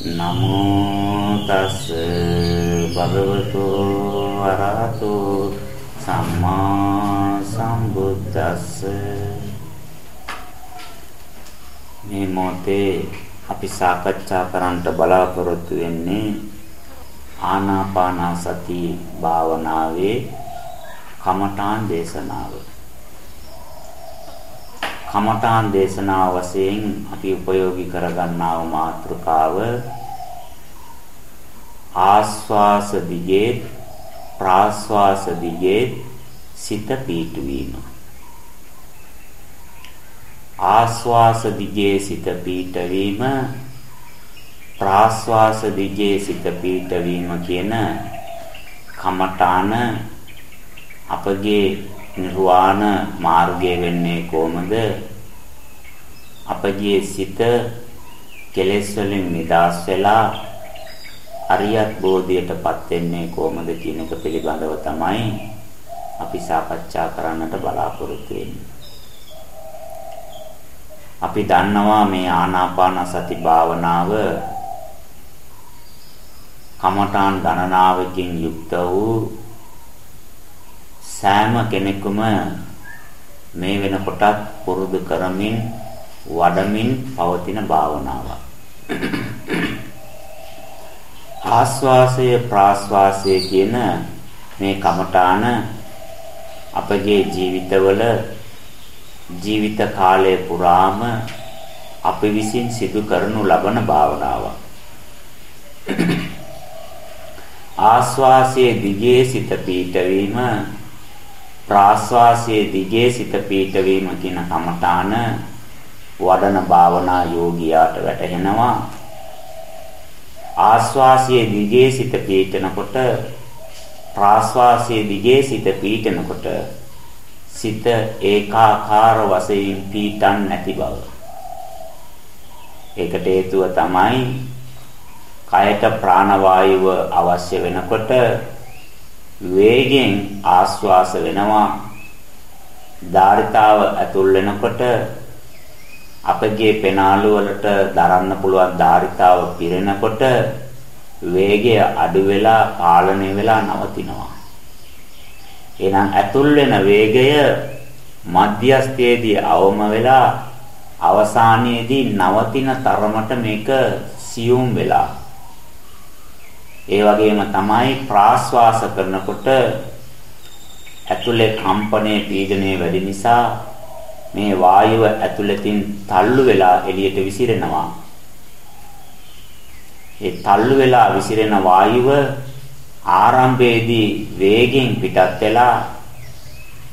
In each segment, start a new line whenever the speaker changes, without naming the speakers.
නමෝ තස් භගවතු වරහතු සම්මා සම්බුද්දස්ස. මේ මොතේ අපි සාකච්ඡා කරන්නට බලාපොරොත්තු වෙන්නේ ආනාපාන සති භාවනාවේ කමඨාන් දේශනාව. කමඨාන් දේශනාව වශයෙන් අපි ප්‍රයෝගී කරගන්නා වූ මාතෘකාව ආස්වාස දිගේ ප්‍රාස්වාස දිගේ සිත පීඨවීම ආස්වාස දිගේ සිත පීඨවීම ප්‍රාස්වාස දිගේ සිත පීඨවීම කියන කමඨාන අපගේ නිර්වාණ මාර්ගය වෙන්නේ කොහොමද? අපගේ සිත කෙලෙස් වලින් නිදහස් වෙලා අරියත් බෝධියටපත් වෙන්නේ කොහොමද කියන එක පිළිබඳව තමයි අපි සාකච්ඡා කරන්නට බලාපොරොත්තු වෙන්නේ. අපි දන්නවා මේ ආනාපාන සති භාවනාව කමඨාන් ගණනාවකින් යුක්ත වූ සෑම කෙනෙකුම මේ වෙනකොටත් පුරුදු කරමින් වඩමින් පවතින භාවනාවක්. ආස්වාසය ප්‍රාස්වාසය කියන මේ කමඨාන අපගේ ජීවිතවල ජීවිත කාලය පුරාම අපි විසින් සිදු කරනු ලබන භාවනාවක්. ආස්වාසයේ දිගේ සිත පීඨවීම ප්‍රාශ්වාසයේ දිගේ සිත පීඨවීම කියන කමඨාන වඩන භාවනා යෝගියාට වැටහෙනවා ආශ්වාසයේ දිගේ සිත පීඨනකොට ප්‍රාශ්වාසයේ දිගේ සිත පීඨනකොට සිත ඒකාකාර වශයෙන් පීඨන් නැති බව. ඒකට හේතුව තමයි කයට ප්‍රාණවායුව අවශ්‍ය වෙනකොට වේගෙන් ආශ්වාස වෙනවා ධාරිතාව ඇතුල් වෙනකොට අපගේ පෙනාලු වලට දරන්න පුළුවන් ධාරිතාව පිරෙනකොට වේගය අඩු වෙලා පාලනය වෙලා නවතිනවා. එහෙනම් ඇතුල් වෙන වේගය මධ්‍යස්ථයේදී අවම වෙලා අවසානයේදී නවතින තරමට මේක සියුම් වෙලා. ඒ වගේම තමයි ප්‍රාශ්වාස කරනකොට ඇතුලේ කම්පනයේ පීඩනය වැඩි නිසා මේ වායුව ඇතුළතින් තල්ලු වෙලා එළියට විසිරෙනවා. ඒ තල්ලු වෙලා විසිරෙන වායුව ආරම්භයේදී වේගෙන් පිටත් වෙලා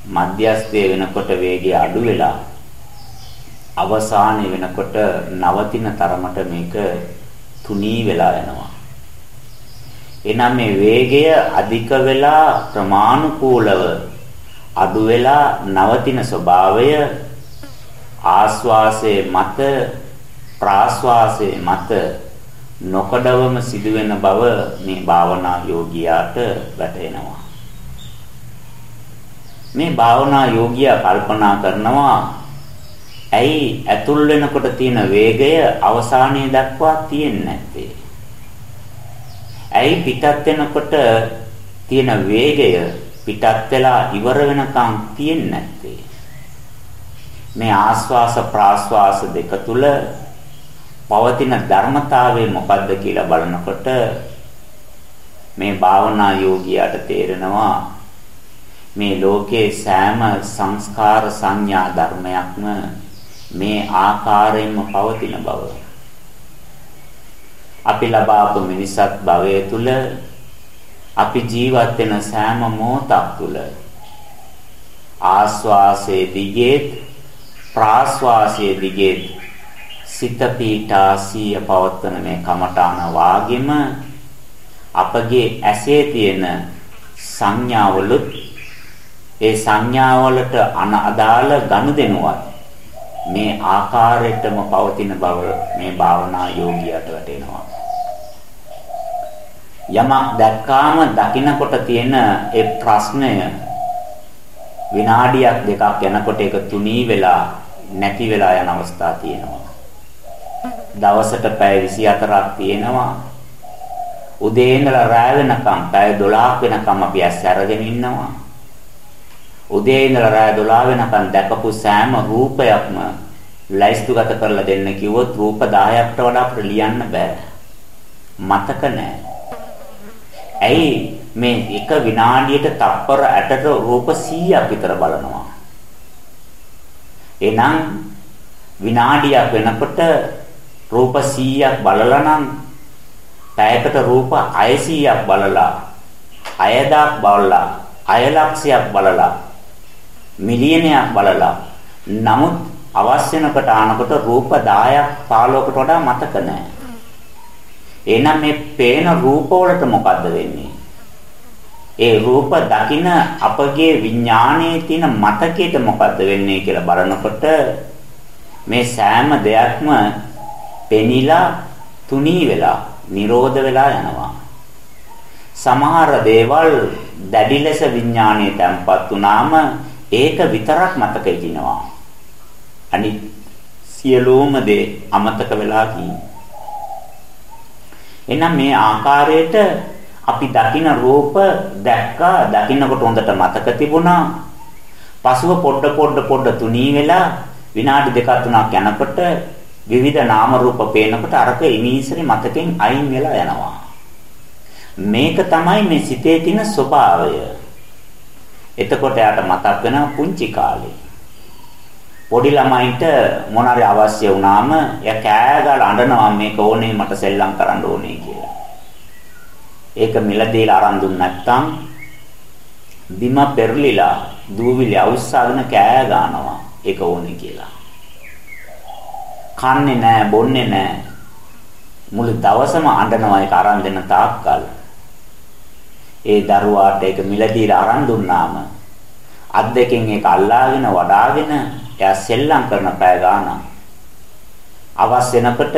මධ්‍යස්ථය වෙනකොට වේගය අඩු වෙලා අවසානයේ වෙනකොට නවතින තරමට මේක තුනී වෙලා යනවා. එනම් මේ වේගය අධික වෙලා ප්‍රමාණිකූලව අඩු වෙලා නවතින ස්වභාවය ආස්වාසයේ මත ප්‍රාස්වාසයේ මත නොකඩවම සිදුවෙන බව මේ භාවනා යෝගියාට වැටහෙනවා මේ භාවනා යෝගියා කල්පනා කරනවා ඇයි ඇතුල් වෙනකොට තියෙන වේගය අවසානයේ දක්වා තියෙන්නේ නැත්තේ ඇයි පිටත් වෙනකොට තියෙන වේගය පිටත් වෙලා ඉවර වෙනකන් තියෙන්නේ නැත්තේ? මේ ආස්වාස ප්‍රාස්වාස දෙක තුල පවතින ධර්මතාවය මොකද්ද කියලා බලනකොට මේ භාවනා යෝගියාට තේරෙනවා මේ ලෝකේ සෑම සංස්කාර සංඥා ධර්මයක්ම මේ ආකාරයෙන්ම පවතින බව. අපි ලබාපු මිනිසත් භවය තුල අපි ජීවත් වෙන සෑම මොහොතක් තුල ආස්වාසයේ දිගේත් ප්‍රාස්වාසයේ දිගේත් සිත පීඨා සිය පවත්තන මේ කමඨාන වාගෙම අපගේ ඇසේ තියෙන සංඥාවලුත් ඒ සංඥාවලට අනදාළ ගනුදෙනුවත් මේ ආකාරයටම පවතින බව මේ භාවනා යෝගියට වැටෙනවා යමක් දැක්කාම දකින්නකොට තියෙන ඒ ප්‍රශ්නය විනාඩියක් දෙකක් යනකොට ඒක තුනී වෙලා නැති වෙලා යන අවස්ථා තියෙනවා. දවසට පැය 24ක් තියෙනවා. උදේ ඉඳලා රාය වෙනකම් පැය 12ක් වෙනකම් අපි ඇස් අරගෙන ඉන්නවා. උදේ ඉඳලා රාය 12 වෙනකම් දැකපු සෑම රූපයක්ම ලයිස්තුගත කරලා දෙන්න කිව්වොත් රූප 10කට වඩා අපිට ලියන්න බෑ. මතක නෑ. ඇයි මේ එක විනාඩියට තප්පර 8ට රූප 100ක් විතර බලනවා. එහෙනම් විනාඩියක් වෙනකොට රූප 100ක් බලලා නම් පැයකට රූප 600ක් බලලා 6000ක් බලලා 6 ලක්ෂයක් බලලා මිලියනයක් බලලා නමුත් අවශ්‍ය වෙනකොට ආනකොට රූප 10ක් 15කට වඩා මතක නැහැ. එහෙනම් මේ පේන රූප වලට මොකද්ද වෙන්නේ? ඒ රූප දකින අපගේ විඥානයේ තියෙන මතකයට මොකද්ද වෙන්නේ කියලා බලනකොට මේ සෑම දෙයක්ම පෙනිලා තුනී වෙලා නිරෝධ වෙලා යනවා. සමහර දේවල් දැඩි ලෙස විඥාණයට තැම්පත් වුනාම ඒක විතරක් මතක හිටිනවා. අනිත් සියලුම දේ අමතක වෙලා ගිහින්. එහෙනම් මේ ආකාරයට අපි දකින රූප දැක්කා දකින්නකොට හොඳට මතක තිබුණා. පසුව පොඩ පොඩ පොඩ තුනී වෙලා විනාඩි දෙකක් තුනක් යනකොට විවිධ නාම රූප පේනකොට අරක ඉමීසරේ මතකෙන් අයින් වෙලා යනවා. මේක තමයි මේ සිතේ තියෙන ස්වභාවය. එතකොට යාට මතක් වෙනවා පුංචි කාලේ. පොඩි ළමයින්ට මොනාරි අවශ්‍ය වුණාම එයා කෑ ගාලා අඬනවා මේක ඕනේ මට සෙල්ලම් කරන්න ඕනේ කියලා. ඒක මිලදීලා අරන් දුන්න නැත්නම් බිම පෙරලිලා දූවිලි අවුස්සාගෙන කෑ ගන්නවා ඒක ඕනේ කියලා. කන්නේ නැහැ, බොන්නේ නැහැ. මුළු දවසම අඬනවා ඒක අරන් දෙන තාක්කල්. ඒ දරුවාට ඒක මිලදීලා අරන් දුන්නාම අත් දෙකෙන් ඒක අල්ලාගෙන වඩාගෙන එයා සෙල්ලම් කරන පය ගන්නවා. අවශ්‍ය වෙනකොට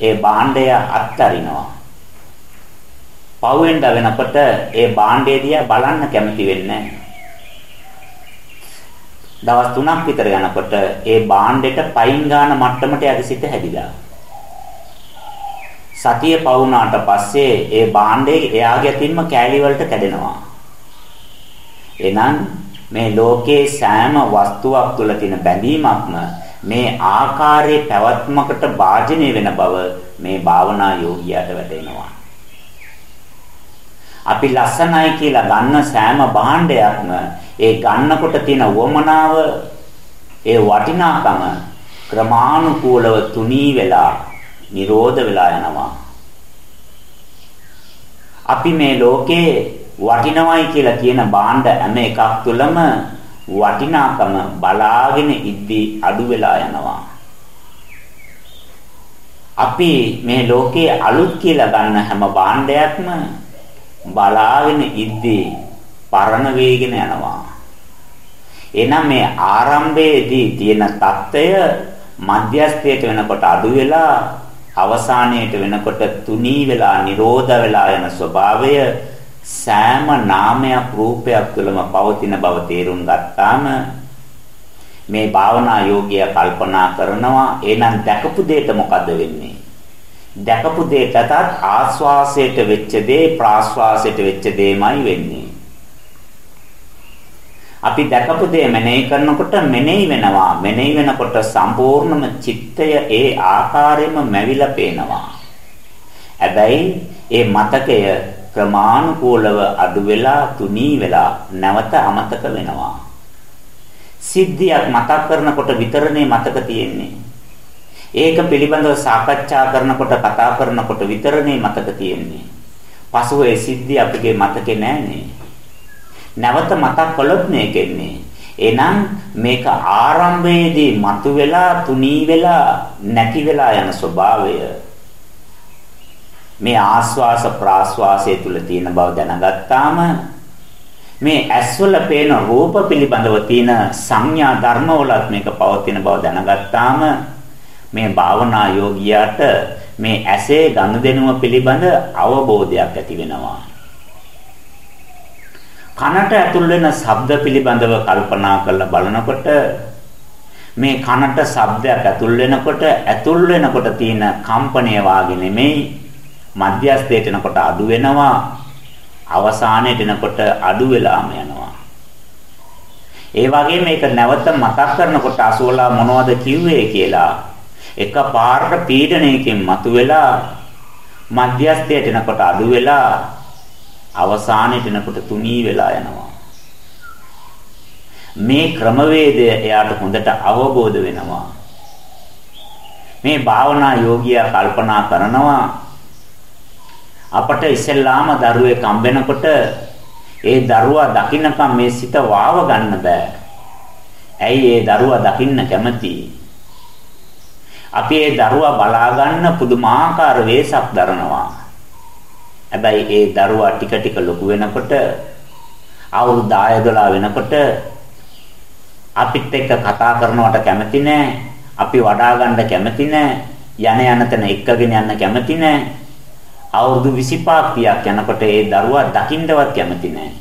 ඒ භාණ්ඩය අත්හරිනවා. පවෙන්ද වෙනකොට ඒ භාණ්ඩය දිහා බලන්න කැමති වෙන්නේ දවස් 3ක් විතර යනකොට ඒ භාණ්ඩෙට පයින් ගන්න මට්ටමට යටි සිට හැදිලා. සතිය පවුනාට පස්සේ ඒ භාණ්ඩේ එයාගේ අතින්ම කෑලි වලට කැඩෙනවා. එහෙනම් මේ ලෝකේ සෑම වස්තුවක් තුළ තියෙන බැඳීමක්ම මේ ආකාරයේ පැවැත්මකට වාජනය වෙන බව මේ භාවනා යෝගියාට වැටෙනවා. අපි ලස්සනයි කියලා ගන්න සෑම භාණ්ඩයක්ම ඒ ගන්නකොට තියෙන වමනාව ඒ වටිනාකම ක්‍රමානුකූලව තුනී වෙලා නිරෝධ වෙලා යනවා. අපි මේ ලෝකේ වටිනවයි කියලා කියන භාණ්ඩ හැම එකක් තුළම වටිනාකම බලාගෙන ඉද්දී අඩු වෙලා යනවා. අපි මේ ලෝකේ අලුත් කියලා ගන්න හැම භාණ්ඩයක්ම බලාගෙන ඉද්දී පරණ වේගෙන යනවා. එනම් මේ ආරම්භයේදී තියෙන தত্ত্বය මධ්‍යස්ථයට වෙනකොට අඩු වෙලා අවසානයට වෙනකොට තුනී වෙලා නිරෝධ වෙලා යන ස්වභාවය සෑම නාමයක් රූපයක් තුළම පවතින බව තේරුම් ගත්තාම මේ භාවනා යෝගියා කල්පනා කරනවා එහෙනම් දැකපු දෙයට මොකද වෙන්නේ දැකපු දෙයටත් ආස්වාසයට වෙච්ච දේ ප්‍රාස්වාසයට වෙච්ච දෙයමයි වෙන්නේ අපි දැකපු දේ මෙනෙහි කරනකොට මෙනෙහි වෙනවා. මෙනෙහි වෙනකොට සම්පූර්ණම චිත්තය ඒ ආකාරයෙන්ම මැවිලා පේනවා. හැබැයි ඒ මතකය ක්‍රමානුකූලව අඩු වෙලා තුනී වෙලා නැවත අමතක වෙනවා. සිද්ධියක් මතක් කරනකොට විතරනේ මතක තියෙන්නේ. ඒක පිළිබඳව සාකච්ඡා කරනකොට කතා කරනකොට විතරනේ මතක තියෙන්නේ. පසුව ඒ සිද්ධිය අපගේ මතකේ නැන්නේ. නැවත මතක් කළොත් මේක එන්නේ. එහෙනම් මේක ආරම්භයේදී මතුවෙලා තුනී වෙලා නැති වෙලා යන ස්වභාවය මේ ආස්වාස ප්‍රාස්වාසය තුල තියෙන බව දැනගත්තාම මේ ඇස්වල පේන රූප පිළිබඳව තියෙන සංඥා ධර්මවලත් මේක පවතින බව දැනගත්තාම මේ භාවනා යෝගියාට මේ ඇසේ ගනුදෙනුව පිළිබඳ අවබෝධයක් ඇති වෙනවා. කනට ඇතුල් වෙන ශබ්ද පිළිබඳව කල්පනා කරලා බලනකොට මේ කනට ශබ්දයක් ඇතුල් වෙනකොට ඇතුල් වෙනකොට තියෙන කම්පණය වාගේ නෙමෙයි. මධ්‍යස්ථයට එනකොට අඩු වෙනවා. අවසානයට එනකොට අඩු වෙලාම යනවා. ඒ වගේ මේක නැවත මතක් කරනකොට අසෝලා මොනවද කිව්වේ කියලා එක පාරට පීඩණයකින් මතුවෙලා මධ්‍යස්ථයට එනකොට අඩු වෙලා අවසානයට එනකොට තුනී වෙලා යනවා මේ ක්‍රමවේදය එයාට හොඳට අවබෝධ වෙනවා. මේ භාවනා යෝගියා කල්පනා කරනවා අපට ඉස්සෙල්ලාම දරුවෙක් හම්බෙනකොට ඒ දරුවා දකින්නකම් මේ සිත වාව ගන්න බෑ. ඇයි ඒ දරුවා දකින්න කැමති? අපි ඒ දරුවා බලා ගන්න පුදුමාකාර වෙසක් දරනවා. හැබැයි ඒ දරුවා ටික ටික ලොකු වෙනකොට අවුරුදු 10 12 වෙනකොට අපිත් එක්ක කතා කරනවට කැමති නෑ. අපි වඩා ගන්න කැමති නෑ. යන යන තැන එක්කගෙන යන්න කැමති නෑ. අවුරුදු 25ක් 30ක් යනකොට ඒ දරුවා දකින්නවත් කැමති නෑ.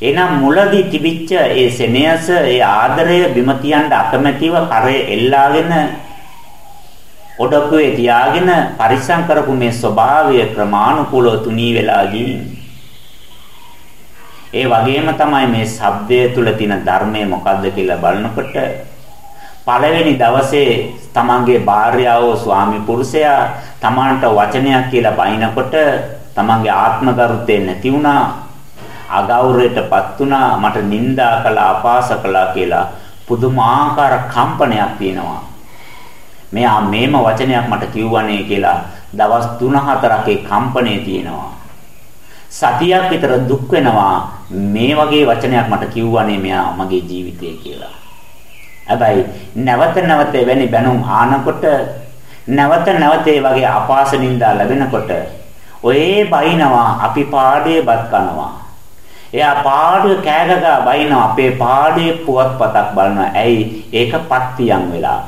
එනම් මුලදී තිබිච්ච ඒ සෙනෙහස, ඒ ආදරය බිම තියන්න අකමැතිව කරේ එල්ලාගෙන ඔඩකුවේ තියාගෙන පරිස්සම් කරපු මේ ස්වභාවය ක්‍රමානුකූලව තුනී වෙලා ගිහින් ඒ වගේම තමයි මේ shabdය තුල තියෙන ධර්මය මොකද්ද කියලා බලනකොට පළවෙනි දවසේ තමන්ගේ භාර්යාව ස්වාමි පුරුෂයා තමන්ට වචනයක් කියලා බයිනකොට තමන්ගේ ආත්මගරුත්වය නැති වුණා අගෞරවයටපත් වුණා මට නිନ୍ଦා කළා අපාස කළා කියලා පුදුමාකාර කම්පනයක් තියෙනවා. මෙයා මේම වචනයක් මට කිව්වනේ කියලා දවස් 3-4ක කම්පණේ තියෙනවා සතියක් විතර දුක් වෙනවා මේ වගේ වචනයක් මට කිව්වනේ මෙයා මගේ ජීවිතේ කියලා. හැබැයි නැවත නැවත එවැනි බැනුම් ආනකොට නැවත නැවත ඒ වගේ අපාස නින්දා ලැබෙනකොට ඔයේ බයිනවා අපි පාඩේ බත් කනවා. එයා පාඩුවේ කෑගගා බයිනවා අපේ පාඩේ පුවත්පතක් බලනවා. ඇයි ඒක පත්තියම් වෙලා.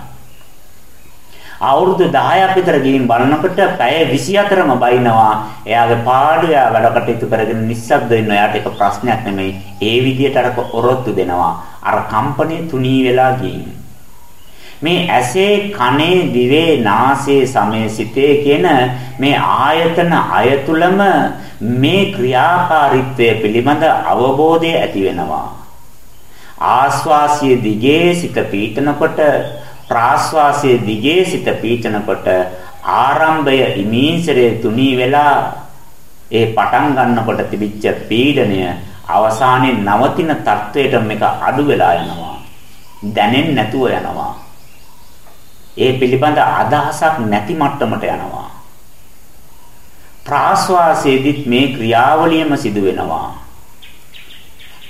අවුරුදු 10ක් විතර ගිහින් බලනකොට පැය 24ම බයිනවා. එයාගේ පාඩුව එයා වැඩ කටයුතු කරගෙන නිස්සබ්ද වෙනවා. එයාට ඒක ප්‍රශ්නයක් නෙමෙයි. ඒ විදියට අර ඔරොත්තු දෙනවා. අර කම්පණය තුනී වෙලා ගිහින්. මේ ඇසේ කනේ දිවේ නාසයේ සමේ සිතේ කියන මේ ආයතන අයතුලම මේ ක්‍රියාකාරීත්වය පිළිබඳ අවබෝධය ඇති වෙනවා ආස්වාසිය දිගේ සිත පීඨනකොට ප්‍රාශ්වාසයේ දිගේ සිට පීචනකොට ආරම්භය ඉමීසරේ තුනී වෙලා ඒ පටන් ගන්නකොට තිබිච්ච පීඩනය අවසානයේ නවතින තත්වයට මේක අඩු වෙලා යනවා. දැනෙන්නේ නැතුව යනවා. ඒ පිළිබඳ අදහසක් නැති මට්ටමට යනවා. ප්‍රාශ්වාසයේදීත් මේ ක්‍රියාවලියම සිදු වෙනවා.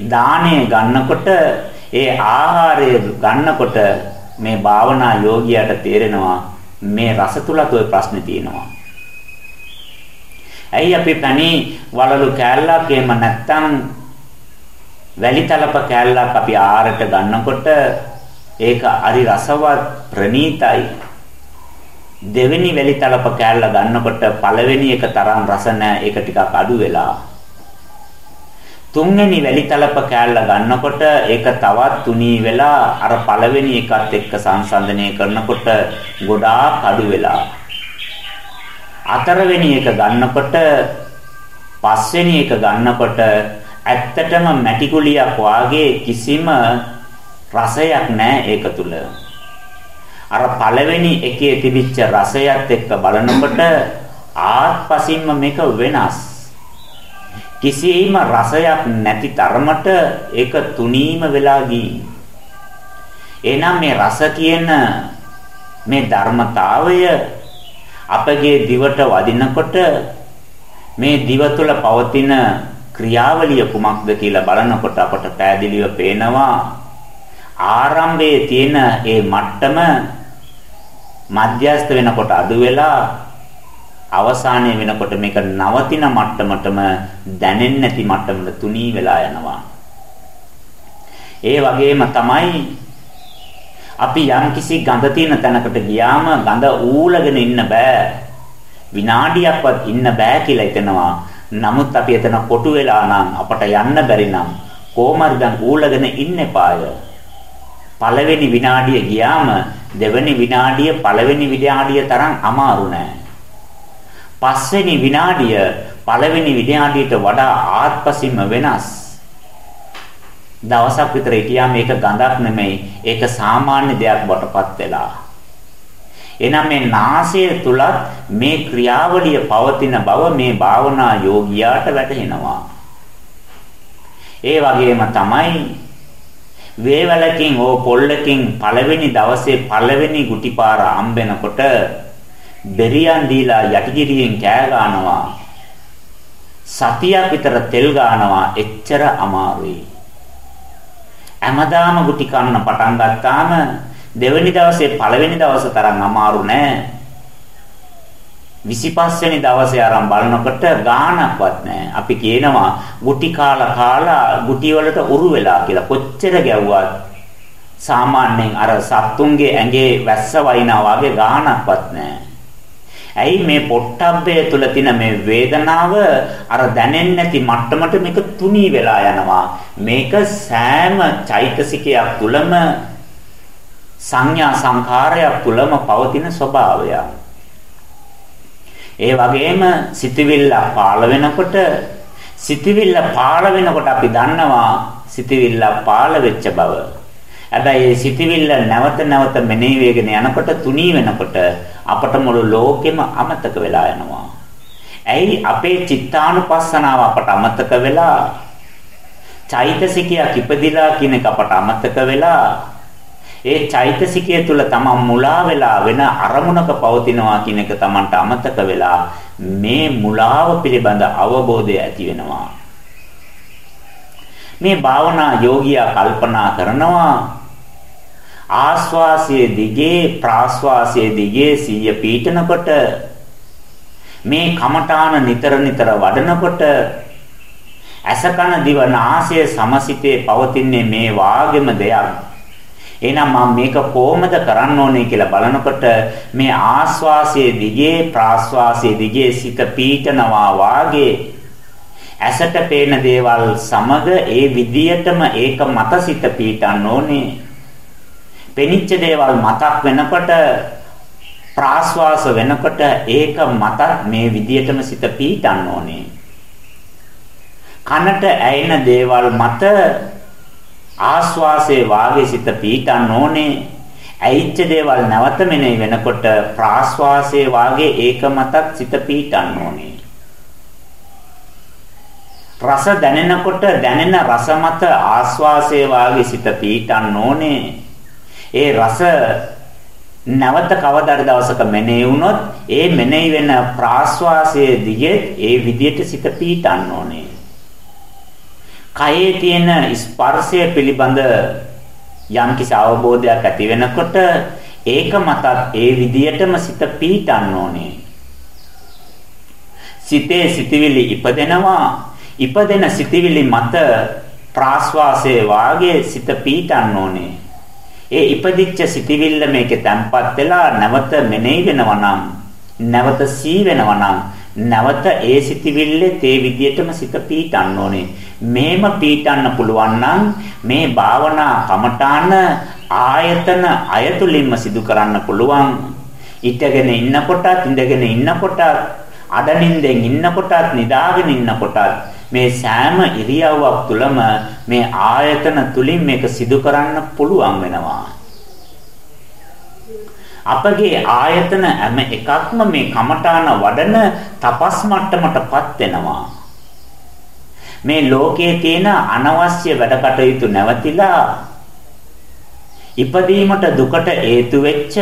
දාණය ගන්නකොට ඒ ආහාරය ගන්නකොට මේ භාවනා යෝගියාට තේරෙනවා මේ රස තුලත් ওই ප්‍රශ්නේ තියෙනවා. ඇයි අපි තනි වලලු කෑල්ලක් එහෙම නැත්තම් වැලි තලප කෑල්ලක් අපි ආහාරයට ගන්නකොට ඒක හරි රසවත් ප්‍රණීතයි. දෙවෙනි වැලි තලප කෑල්ල ගන්නකොට පළවෙනි එක තරම් රස නැහැ ඒක ටිකක් අඩු වෙලා. තුන්වෙනි වැලි තලප කෑල්ල ගන්නකොට ඒක තවත් තුනී වෙලා අර පළවෙනි එකත් එක්ක සංසන්දනය කරනකොට ගොඩාක් අඩු වෙලා. හතරවෙනි එක ගන්නකොට පස්වෙනි එක ගන්නකොට ඇත්තටම මැටි කුලියක් වාගේ කිසිම රසයක් නැහැ ඒක තුල. අර පළවෙනි එකේ තිබිච්ච රසයත් එක්ක බලනකොට ආත්පසින්ම මේක වෙනස්. කිසිම රසයක් නැති තරමට ඒක තුනීම වෙලා ගිහින්. එහෙනම් මේ රස කියන මේ ධර්මතාවය අපගේ දිවට වදිනකොට මේ දිව තුළ පවතින ක්‍රියාවලිය කුමක්ද කියලා බලනකොට අපට පෑදිලිව පේනවා ආරම්භයේ තියෙන ඒ මට්ටම මධ්‍යස්ත වෙනකොට අඩු වෙලා අවසානයේ වෙනකොට මේක නවතින මට්ටමටම දැනෙන්නේ නැති මට්ටමට තුනී වෙලා යනවා. ඒ වගේම තමයි අපි යම්කිසි ගඳ තියෙන තැනකට ගියාම ගඳ ඌලගෙන ඉන්න බෑ. විනාඩියක්වත් ඉන්න බෑ කියලා හිතෙනවා. නමුත් අපි එතන කොටු වෙලා නම් අපට යන්න බැරි නම් කොහොමද දැන් ඌලගෙන ඉන්න එපාය. පළවෙනි විනාඩිය ගියාම දෙවෙනි විනාඩිය පළවෙනි විනාඩිය තරම් අමාරු නෑ. පස්වෙනි විනාඩිය පළවෙනි විනාඩියට වඩා ආත්පසින්ම වෙනස්. දවසක් විතර හිටියාම මේක ගඳක් නෙමෙයි ඒක සාමාන්‍ය දෙයක් වටපත් වෙලා. එනම් මේ නාසය තුලත් මේ ක්‍රියාවලිය පවතින බව මේ භාවනා යෝගියාට වැටහෙනවා. ඒ වගේම තමයි වේවලකින් ඕ පොල්ලකින් පළවෙනි දවසේ පළවෙනි ගුටිපාර හම්බෙනකොට බෙරියන් දීලා යටිගිරියෙන් කෑ ගන්නවා සතියක් විතර තෙල් ගන්නවා එච්චර අමාරුයි හැමදාම ගුටි කන්න පටන් ගත්තාම දෙවෙනි දවසේ පළවෙනි දවස තරම් අමාරු නෑ 25 වෙනි දවසේ ආරම්භ බලනකොට ගාණක්වත් නැහැ. අපි කියනවා ගුටි කාලා කාලා ගුටි වලට උරු වෙලා කියලා. කොච්චර ගැව්වත් සාමාන්‍යයෙන් අර සත්තුන්ගේ ඇඟේ වැස්ස වයින්නා වගේ ගාණක්වත් නැහැ. ඇයි මේ පොට්ටබ්බය තුල තියෙන මේ වේදනාව අර දැනෙන්නේ නැති මට්ටමට මේක තුනී වෙලා යනවා. මේක සෑම චෛතසිකයක් තුලම සංඥා සංඛාරයක් තුලම පවතින ස්වභාවයක්. ඒ වගේම සිතවිල්ල පාළ වෙනකොට සිතවිල්ල පාළ වෙනකොට අපි දන්නවා සිතවිල්ල පාළ වෙච්ච බව. හැබැයි මේ සිතවිල්ල නැවත නැවත මෙනෙහි වෙගෙන යනකොට තුනී වෙනකොට අපට මුළු ලෝකෙම අමතක වෙලා යනවා. ඇයි අපේ චිත්තානුපස්සනාව අපට අමතක වෙලා චෛතසිකයක් ඉපදිලා කියන එක අපට අමතක වෙලා ඒ චෛතසිකය තුල තමන් මුලා වෙලා වෙන අරමුණක පවතිනවා කියන එක තමන්ට අමතක වෙලා මේ මුලාව පිළිබඳ අවබෝධය ඇති වෙනවා. මේ භාවනා යෝගියා කල්පනා කරනවා ආස්වාසයේ දිගේ ප්‍රාස්වාසයේ දිගේ සිය පීඨනකොට මේ කමඨාන නිතර නිතර වඩනකොට අසකන දිව නාසය සමසිතේ පවතින්නේ මේ වාගෙම දෙයක් එහෙනම් මම මේක කොහොමද කරන්න ඕනේ කියලා බලනකොට මේ ආස්වාසයේ දිගේ ප්‍රාස්වාසයේ දිගේ සිත පීඨනවා වාගේ ඇසට පේන දේවල් සමග ඒ විදියටම ඒක මත සිත පීඨන්න ඕනේ. පෙනිච්ච දේවල් මතක් වෙනකොට ප්‍රාස්වාස වෙනකොට ඒක මත මේ විදියටම සිත පීඨන්න ඕනේ. කනට ඇයෙන දේවල් මත ආස්වාසේ වාගේ සිත පීඩන්න ඕනේ. ඇයිච්ච දේවල් නැවත මෙනෙහි වෙනකොට ප්‍රාස්වාසයේ වාගේ ඒක මතක් සිත පීඩන්න ඕනේ. රස දැනෙනකොට දැනෙන රස මත ආස්වාසයේ වාගේ සිත පීඩන්න ඕනේ. ඒ රස නැවත කවදාද දවසක මෙනෙහි වුණොත් ඒ මෙනෙහි වෙන ප්‍රාස්වාසයේ දිගේ ඒ විදියට සිත පීඩන්න ඕනේ. කයේ තියෙන ස්පර්ශය පිළිබඳ යම්කිසි අවබෝධයක් ඇති වෙනකොට ඒක මතත් ඒ විදියටම සිත පීඩන්න ඕනේ. සිතේ සිතවිලි ඉපදෙනවා ඉපදෙන සිතවිලි මත ප්‍රාශ්වාසයේ වාගේ සිත පීඩන්න ඕනේ. ඒ ඉපදිච්ච සිතවිල්ල මේකේ තැම්පත් වෙලා නැවත මෙනෙහි වෙනවා නම් නැවත සී වෙනවා නම් නැවත ඒ සිතවිල්ලේ තේ විදියටම සිත පීඩන්න ඕනේ. මේම පීඩන්න පුළුවන් නම් මේ භාවනා කමඨාන ආයතන අයතුලින්ම සිදු කරන්න පුළුවන්. ඉඳගෙන ඉන්නකොටත් ඉඳගෙන ඉන්නකොටත් අඩනින්දෙන් ඉන්නකොටත් නිදාගෙන ඉන්නකොටත් මේ සෑම ඉරියව්වක් තුළම මේ ආයතන තුලින් මේක සිදු කරන්න පුළුවන් වෙනවා. අපගේ ආයතන හැම එකක්ම මේ කමඨාන වඩන තපස් මට්ටමටපත් වෙනවා. මේ ලෝකයේ තියෙන අනවශ්‍ය වැඩ කටයුතු නැවතිලා ඉපදීමට දුකට හේතු වෙච්ච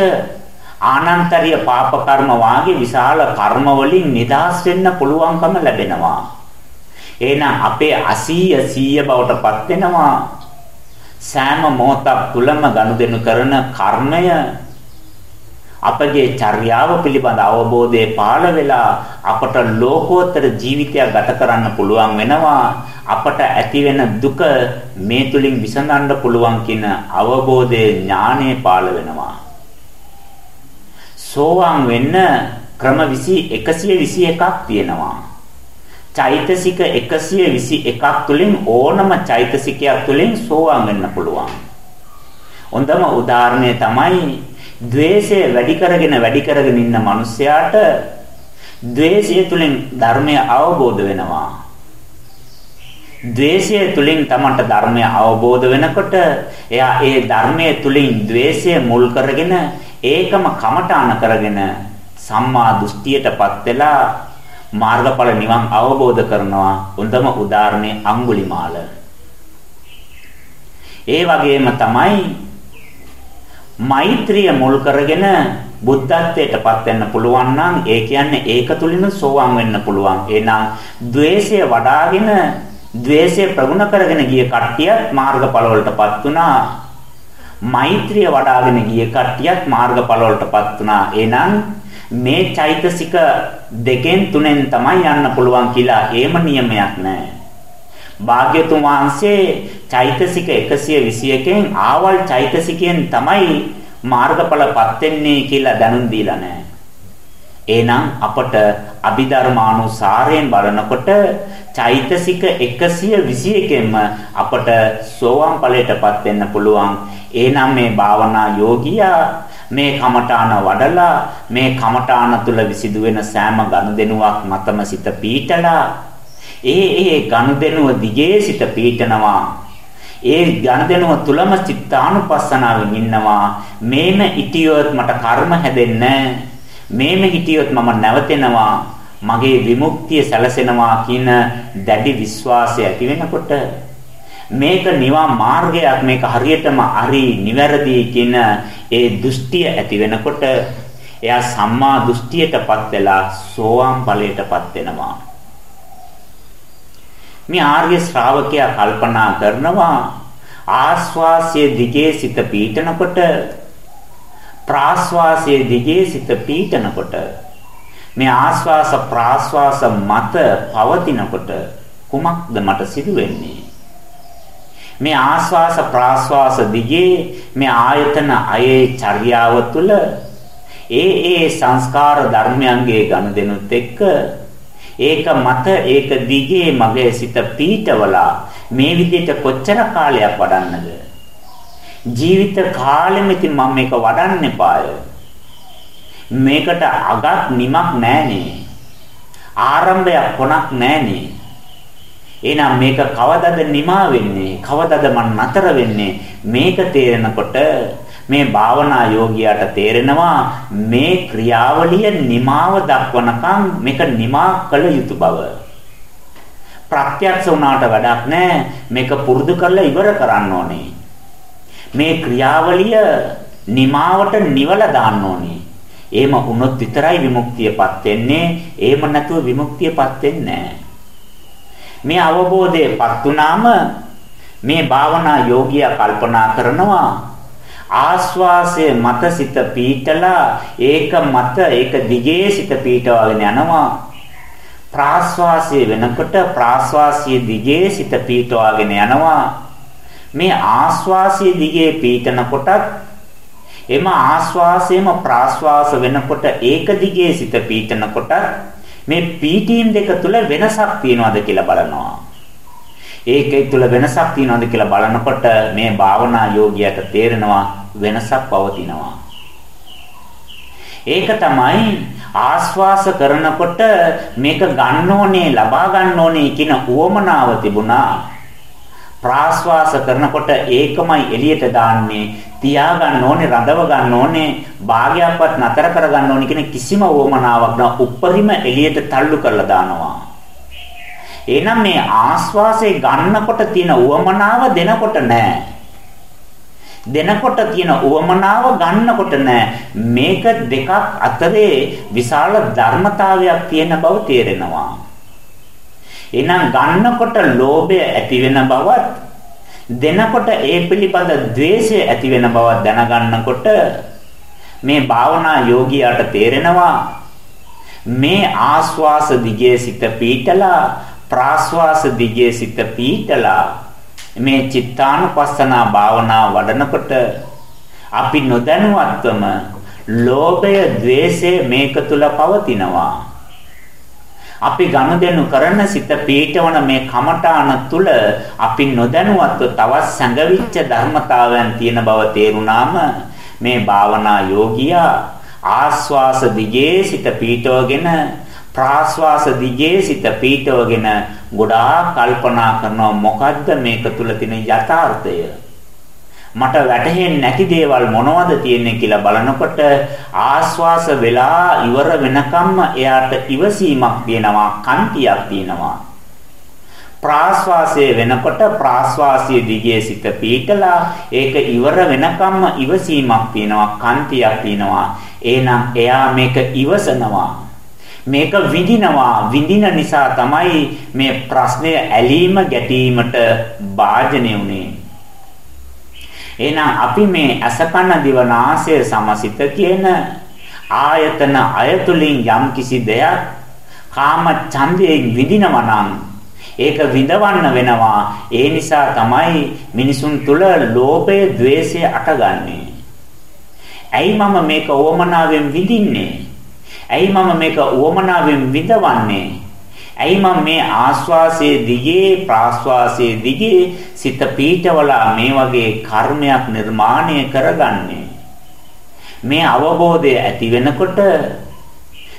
ආනන්තරිය පාප කර්ම වාගේ විශාල කර්ම වලින් නිදහස් වෙන්න පුළුවන්කම ලැබෙනවා. එහෙනම් අපේ අසීය සීය බවට පත් වෙනවා. සෑම මොහොතක් තුලම ගනුදෙනු කරන කර්මය අපගේ චර්යාව පිළිබඳ අවබෝධය පාළ වෙලා අපට ලෝකෝත්තර ජීවිතයක් ගත කරන්න පුළුවන් වෙනවා. අපට ඇති වෙන දුක මේ තුලින් විසඳන්න පුළුවන් කියන අවබෝධයේ ඥානය පාළ වෙනවා. සෝවාන් වෙන්න ක්‍රම 20 121ක් තියෙනවා. චෛතසික 121ක් තුලින් ඕනම චෛතසිකයක් තුලින් සෝවාන් වෙන්න පුළුවන් හොඳම උදාහරණය තමයි ද්වේෂය වැඩි කරගෙන වැඩි කරගෙන ඉන්න මිනිසයාට ද්වේෂය තුලින් ධර්මය අවබෝධ වෙනවා. ද්වේෂය තුලින් තමන්ට ධර්මය අවබෝධ වෙනකොට එයා ඒ ධර්මයේ තුලින් ද්වේෂය මුල් කරගෙන ඒකම කමඨාන කරගෙන සම්මා දෘෂ්ටියටපත් වෙලා මාර්ගඵල නිවන් අවබෝධ කරනවා හොඳම උදාහරණේ අඟුලිමාල. ඒ වගේම තමයි මෛත්‍රිය මුල් කරගෙන බුද්ධත්වයට පත් වෙන්න පුළුවන් නම් ඒ කියන්නේ ඒක තුලින් සෝවාන් වෙන්න පුළුවන්. එහෙනම් द्वේෂය වඩාගෙන द्वේෂය ප්‍රගුණ කරගෙන ගිය කට්ටියත් මාර්ගඵලවලටපත් වුණා. මෛත්‍රිය වඩාගෙන ගිය කට්ටියත් මාර්ගඵලවලටපත් වුණා. එහෙනම් මේ චෛතසික දෙකෙන් තුනෙන් තමයි යන්න පුළුවන් කියලා ඒම නියමයක් නැහැ. භාග්‍යතුන් වහන්සේ චෛතසික 121කින් ආවල් චෛතසිකයෙන් තමයි මාර්ගඵලපත් වෙන්නේ කියලා දැනුම් දීලා නැහැ. එහෙනම් අපට අභිධර්මානුසාරයෙන් බලනකොට චෛතසික 121කින්ම අපට සෝවාන් ඵලයටපත් වෙන්න පුළුවන්. එහෙනම් මේ භාවනා යෝගියා මේ කමඨාන වඩලා මේ කමඨාන තුල විසිදුවෙන සෑම ගනුදෙනුවක් මතම සිත පීඨලා ඒ ඒ ගනුදෙනුව දිගේ සිත පීඨනවා ඒ ඥානදෙනුව තුලම චිත්තානුපස්සනාවෙන් ඉන්නවා. මේම හිටියොත් මට කර්ම හැදෙන්නේ මේම හිටියොත් මම නැවතෙනවා. මගේ විමුක්තිය සැලසෙනවා කියන දැඩි විශ්වාසය ඇති වෙනකොට මේක නිවන් මාර්ගයක් මේක හරියටම හරි නිවැරදි කියන ඒ දෘෂ්ටිය ඇති වෙනකොට එයා සම්මා දෘෂ්ටියටපත් වෙලා සෝවාන් ඵලයටපත් වෙනවා. මේ ආර්ය ශ්‍රාවකයා කල්පනා කරනවා ආස්වාසයේ දිගේ සිත පීඨනකොට ප්‍රාස්වාසයේ දිගේ සිත පීඨනකොට මේ ආස්වාස ප්‍රාස්වාස මත පවතිනකොට කුමක්ද මට සිදු වෙන්නේ මේ ආස්වාස ප්‍රාස්වාස දිගේ මේ ආයතන අයේ චර්යාව තුළ ඒ ඒ සංස්කාර ධර්මයන්ගේ ගනුදෙනුත් එක්ක ඒක මත ඒක දිගේ මගේ සිත පීඨවලා මේ විදිහට කොච්චර කාලයක් වඩන්නද? ජීවිත කාලෙම ඉතින් මම මේක වඩන්න එපාය. මේකට අගක් නිමක් නැහනේ. ආරම්භයක් කොනක් නැහනේ. එහෙනම් මේක කවදද නිමා වෙන්නේ කවදද මන් නතර වෙන්නේ මේක තේරෙනකොට මේ භාවනා යෝගියාට තේරෙනවා මේ ක්‍රියාවලිය නිමාව දක්වනකම් මේක නිමා කළ යුතු බව. ප්‍රත්‍යක්ෂ වුණාට වැඩක් නැහැ. මේක පුරුදු කරලා ඉවර කරන්න ඕනේ. මේ ක්‍රියාවලිය නිමාවට නිවලා දාන්න ඕනේ. එහෙම වුණොත් විතරයි විමුක්තියපත් වෙන්නේ. එහෙම නැතුව විමුක්තියපත් වෙන්නේ මේ අවබෝධයපත් වුණාම මේ භාවනා යෝගියා කල්පනා කරනවා ආස්වාසය මත සිත පීඨලා ඒක මත ඒක දිගේ සිත පීඨවගෙන යනවා. ප්‍රාස්වාසය වෙනකොට ප්‍රාස්වාසයේ දිගේ සිත පීඨවගෙන යනවා. මේ ආස්වාසයේ දිගේ පීඨන කොටත් එම ආස්වාසයේම ප්‍රාස්වාස වෙනකොට ඒක දිගේ සිත පීඨන කොටත් මේ පීඨීන් දෙක තුල වෙනසක් තියනවාද කියලා බලනවා ඒකේ තුල වෙනසක් තියනවාද කියලා බලනකොට මේ භාවනා යෝගියට තේරෙනවා වෙනසක් පවතිනවා. ඒක තමයි ආස්වාස කරනකොට මේක ගන්න ඕනේ ලබා ගන්න ඕනේ කියන උවමනාව තිබුණා. ප්‍රාස්වාස කරනකොට ඒකමයි එළියට දාන්නේ තියා ගන්න ඕනේ රඳව ගන්න ඕනේ භාගයක්වත් නතර කර ගන්න ඕනේ කියන කිසිම උවමනාවක් නැ උපරිම එළියට තල්ලු කරලා දානවා එහෙනම් මේ ආස්වාසේ ගන්නකොට තියෙන උවමනාව දෙනකොට නෑ. දෙනකොට තියෙන උවමනාව ගන්නකොට නෑ. මේක දෙකක් අතරේ විශාල ධර්මතාවයක් තියෙන බව තේරෙනවා. එහෙනම් ගන්නකොට ලෝභය ඇති වෙන බවත් දෙනකොට ඒ පිළිබඳ द्वේෂය ඇති වෙන බව දැනගන්නකොට මේ භාවනා යෝගියාට තේරෙනවා මේ ආස්වාස දිගේ සිත පීඨලා ප්‍රාස්වාස දිගේ සිත පීඨලා මේ චිත්තානුපස්සනා භාවනා වඩනකොට අපි නොදැනුවත්වම ලෝභය, ద్వේෂය මේක තුල පවතිනවා. අපි ගනුදෙනු කරන සිත පීඨවන මේ කමඨාන තුල අපි නොදැනුවත්ව තවත් සංගවිච්ච ධර්මතාවයන් තියෙන බව තේරුණාම මේ භාවනා යෝගියා ආස්වාස දිගේ සිත පීඨවගෙන ප්‍රාස්වාස දිගේ සිත පීඨවගෙන ගොඩාක් කල්පනා කරනවා මොකද්ද මේක තුල තියෙන යථාර්ථය. මට වැටහෙන්නේ නැති දේවල් මොනවද තියෙන්නේ කියලා බලනකොට ආස්වාස වෙලා ඉවර වෙනකම්ම එයාට ඉවසීමක් තියෙනවා කන්තියක් තියෙනවා ප්‍රාස්වාසයේ වෙනකොට ප්‍රාස්වාසයේ දිගේ සිත පීටලා ඒක ඉවර වෙනකම්ම ඉවසීමක් තියෙනවා කන්තියක් තියෙනවා එහෙනම් එයා මේක ඉවසනවා. මේක විඳිනවා. විඳින නිසා තමයි මේ ප්‍රශ්නය ඇලීම ගැටීමට භාජනය උනේ එහෙනම් අපි මේ අසකන දිවනාසය සමසිත කියන ආයතන අයතුලින් යම් කිසි දෙයක් කාම ඡන්දයෙන් විඳිනවා නම් ඒක විඳවන්න වෙනවා. ඒ නිසා තමයි මිනිසුන් තුල ලෝභය ద్వේෂය අටගන්නේ. ඇයි මම මේක ඕමනාවෙන් විඳින්නේ? ඇයි මම මේක ඕමනාවෙන් විඳවන්නේ? ඇයි මම මේ ආස්වාසයේ දිගේ ප්‍රාස්වාසයේ දිගේ සිත පීඨවලා මේ වගේ කර්මයක් නිර්මාණය කරගන්නේ? මේ අවබෝධය ඇති වෙනකොට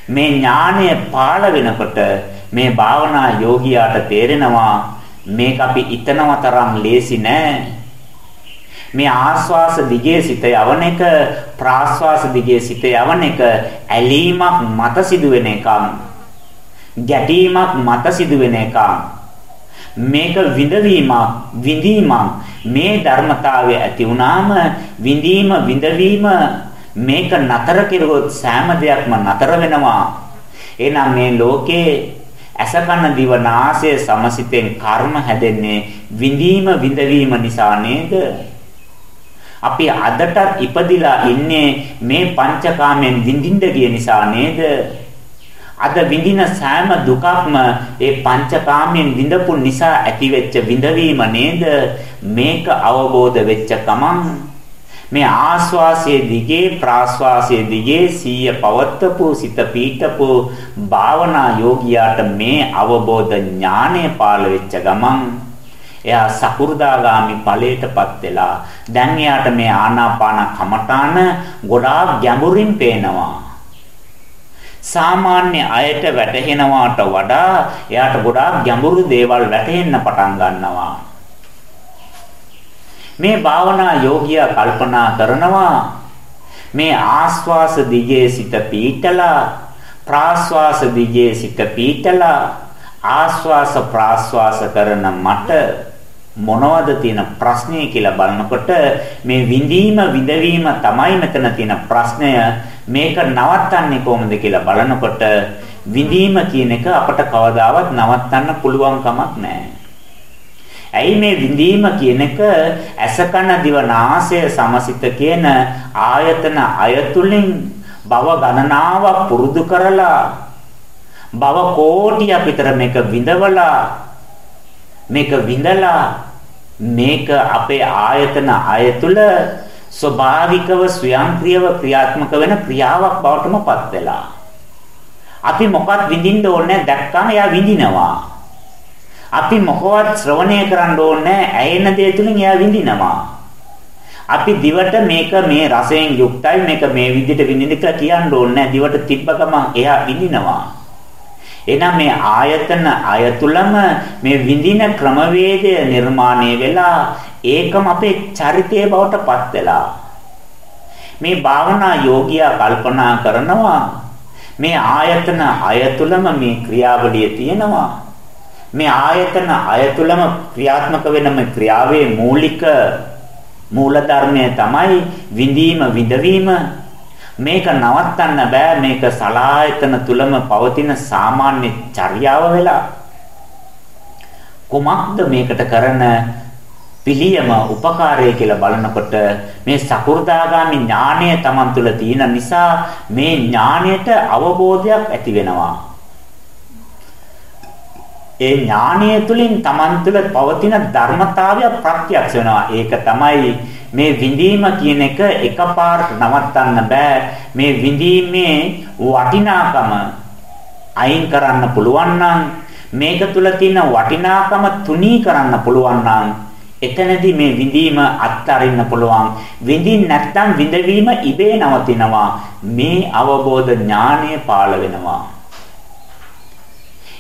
මේ ඥානය පාළ වෙනකොට මේ භාවනා යෝගියාට තේරෙනවා මේක අපි ඊතනව තරම් ලේසි නෑ. මේ ආස්වාස දිගේ සිත යවන එක ප්‍රාස්වාස දිගේ සිත යවන එක ඇලීමක් මත සිදුවෙන එකක්. ගැටීමක් මත සිදුවෙන එකක්. මේක විඳවීමක් විඳීමක්. මේ ධර්මතාවය ඇති වුණාම විඳීම විඳවීම මේක නතර කෙරුවොත් සෑම දෙයක්ම නතර වෙනවා. එහෙනම් මේ ලෝකේ අසකන දිව නාසය සමසිතෙන් කර්ම හැදෙන්නේ විඳීම විඳවීම නිසා නේද? අපි අදටත් ඉපදිලා ඉන්නේ මේ පංචකාමයෙන් විඳින්න ගිය නිසා නේද? අද විඳින සෑම දුකක්ම ඒ පංචකාමයෙන් විඳපු නිසා ඇතිවෙච්ච විඳවීම නේද? මේක අවබෝධ වෙච්ච ගමන් මේ ආස්වාසයේ දිගේ ප්‍රාස්වාසයේ දිගේ සීය පවත්තපු සිත පීඨපු භාවනා යෝගියාට මේ අවබෝධ ඥානය පාළ වෙච්ච ගමන් එයා සකු르දාගාමි ඵලයටපත් වෙලා දැන් එයාට මේ ආනාපාන කමඨාන ගොඩාක් ගැඹුරින් පේනවා. සාමාන්‍ය අයට වැටහෙනවාට වඩා එයාට ගොඩාක් ගැඹුරු දේවල් වැටහෙන්න පටන් ගන්නවා. මේ භාවනා යෝගියා කල්පනා කරනවා මේ ආස්වාස දිගේ සිත පීඨලා ප්‍රාස්වාස දිගේ සිත පීඨලා ආස්වාස ප්‍රාස්වාස කරන මට මොනවද තියෙන ප්‍රශ්නේ කියලා බලනකොට මේ විඳීම විඳවීම තමයි මෙතන තියෙන ප්‍රශ්නය මේක නවත්තන්නේ කොහොමද කියලා බලනකොට විඳීම කියන එක අපට කවදාවත් නවත්තන්න පුළුවන් කමක් නැහැ. ඇයි මේ විඳීම කියන එක ඇසකන දිවනාසය සමසිත කියන ආයතන අයතුලින් භව ගණනාවක් පුරුදු කරලා භව කෝටියක් විතර මේක විඳවලා මේක විඳලා මේක අපේ ආයතන අයතුල ස්වභාවිකව ස්වයංක්‍රීයව ක්‍රියාත්මක වෙන ක්‍රියාවක් බවටමපත් වෙලා. අපි මොකක්ද විඳින්න ඕනේ දැක්කම එයා විඳිනවා. අපි මොකවත් ශ්‍රවණය කරන්න ඕනේ ඇයෙන දේ තුලින් එයා විඳිනවා. අපි දිවට මේක මේ රසයෙන් යුක්තයි මේක මේ විදිහට විඳින්න කියන්න ඕනේ දිවට තිබ්බ ගමන් එයා විඳිනවා. එහෙනම් මේ ආයතන අයතුලම මේ විඳින ක්‍රමවේදය නිර්මාණය වෙලා ඒකම අපේ චරිතය බවට පත් වෙලා. මේ භාවනා යෝගියා කල්පනා කරනවා මේ ආයතන අයතුලම මේ ක්‍රියාවලිය තියෙනවා. මේ ආයතන අයතුලම ක්‍රියාත්මක වෙන මේ ක්‍රියාවේ මූලික මූලධර්මය තමයි විඳීම විඳවීම. මේක නවත්තන්න බෑ. මේක සලායතන තුලම පවතින සාමාන්‍ය චර්යාව වෙලා. කුමක්ද මේකට කරන පිළියම උපකාරය කියලා බලනකොට මේ සකු르දාගාමි ඥානය Taman තුල තියෙන නිසා මේ ඥානයට අවබෝධයක් ඇති වෙනවා ඒ ඥානය තුලින් Taman තුල පවතින ධර්මතාවය ප්‍රත්‍යක්ෂ වෙනවා ඒක තමයි මේ විඳීම කියන එක එකපාරට නවත්තන්න බෑ. මේ විඳීමේ වටිනාකම අයින් කරන්න පුළුවන් නම් මේක තුල තියෙන වටිනාකම තුනී කරන්න පුළුවන් නම් එතනදී මේ විඳීම අත්හරින්න පුළුවන්. විඳින් නැත්නම් විඳවීම ඉබේ නවතිනවා. මේ අවබෝධ ඥානය පාළ වෙනවා.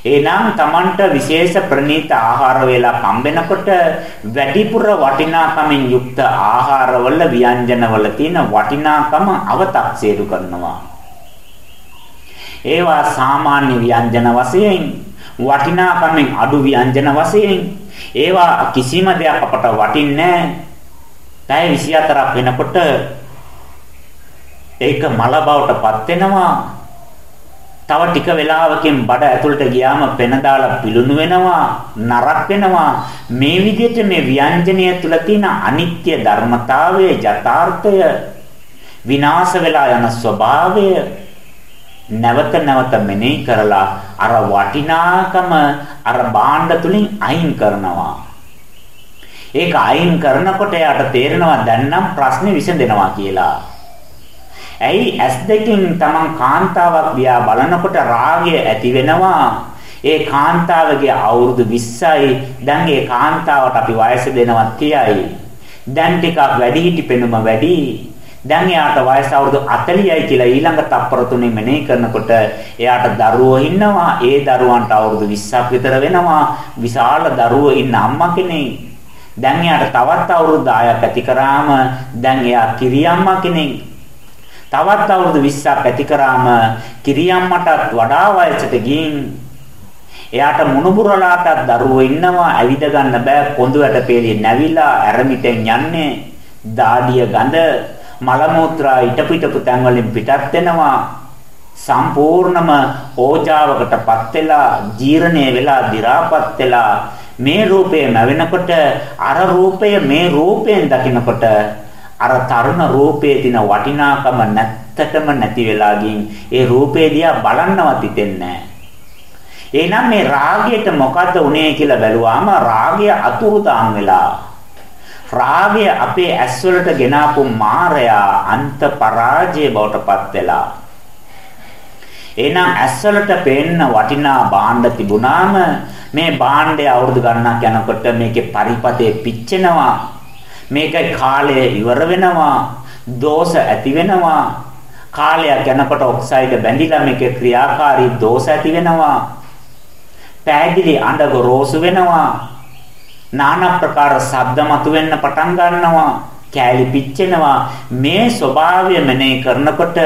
එනම් Tamanට විශේෂ ප්‍රණීත ආහාර වේලා හම්බෙනකොට වැඩිපුර වටිනාකමින් යුක්ත ආහාරවල ව්‍යංජනවල තියෙන වටිනාකම අව탁සේරු කරනවා. ඒවා සාමාන්‍ය ව්‍යංජන වශයෙන් වටිනාකමින් අඩු ව්‍යංජන වශයෙන් ඒවා කිසිම දෙයක් අපට වටින්නේ නැහැ. 24ක් වෙනකොට ඒක මල බවට පත් වෙනවා. තව ටික වෙලාවකින් බඩ ඇතුළට ගියාම පෙන දාලා පිලුණු වෙනවා නරක් වෙනවා මේ විදිහට මේ ව්‍යංජනය තුල තියෙන අනිත්‍ය ධර්මතාවය යථාර්ථය විනාශ වෙලා යන ස්වභාවය නැවත නැවත මෙනෙහි කරලා අර වටිනාකම අර භාණ්ඩ තුලින් අයින් කරනවා ඒක අයින් කරනකොට යාට තේරෙනවා දැන් නම් ප්‍රශ්නේ විසඳෙනවා කියලා ඇයි ඇස් දෙකෙන් Taman කාන්තාවක් දිහා බලනකොට රාගය ඇති වෙනවා. ඒ කාන්තාවගේ අවුරුදු 20යි. දැන් ඒ කාන්තාවට අපි වයස දෙනවා 30යි. දැන් ටිකක් වැඩි හිටි පෙනුම වැඩි. දැන් එයාට වයස අවුරුදු 40යි කියලා ඊළඟ තප්පර තුනේ මෙනෙහි කරනකොට එයාට දරුවෝ ඉන්නවා. ඒ දරුවන්ට අවුරුදු 20ක් විතර වෙනවා. විශාල දරුවෝ ඉන්න අම්මා කෙනෙක්. දැන් එයාට තවත් අවුරුදු 10ක් ඇති කරාම දැන් එයා කිරියම්මා කෙනෙක්. තවත් අවුරුදු 20ක් ඇති කරාම කිරියම්මටත් වඩා වයසට ගින් එයාට මුණුබුරලාටත් දරුවෝ ඉන්නවා ඇවිද ගන්න බෑ පොඳු යට පෙළිය නැවිලා ඇරමිටෙන් යන්නේ දාඩිය ගඳ මල මුත්‍රා ඊටපිටපු තැන් වලින් පිටත් වෙනවා. සම්පූර්ණම ඕජාවකටපත් වෙලා ජීර්ණය වෙලා දි รา පත් වෙලා මේ රූපය නැවෙනකොට අර රූපය මේ රූපයෙන් දකිනකොට අර තරුණ රූපයේ තියෙන වටිනාකම නැත්තටම නැති වෙලා ගින් ඒ රූපේ දිහා බලන්නවත් හිතෙන්නේ එහෙනම් මේ රාගයට මොකද්ද උනේ කියලා බැලුවාම රාගය අතුරුදාන් වෙලා රාගය අපේ ඇස්වලට ගෙනාපු මායයා අන්ත පරාජය බවට පත් වෙලා. එහෙනම් ඇස්වලට පේන්න වටිනා භාණ්ඩ තිබුණාම මේ භාණ්ඩය අවුරුදු ගණනක් යනකොට මේකේ පරිපතේ පිච්චෙනවා. මේකයි කාලය ඉවර වෙනවා. දෝෂ ඇති වෙනවා. කාලයක් යනකොට ඔක්සයිඩ් බැඳිලා මේකේ ක්‍රියාකාරී දෝෂ ඇති වෙනවා. පෑගිලි අඬ ගොරෝසු වෙනවා. নানা ප්‍රකාර ශබ්ද මතුවෙන්න පටන් ගන්නවා කෑලි පිච්චෙනවා මේ ස්වභාවය මෙනෙහි කරනකොට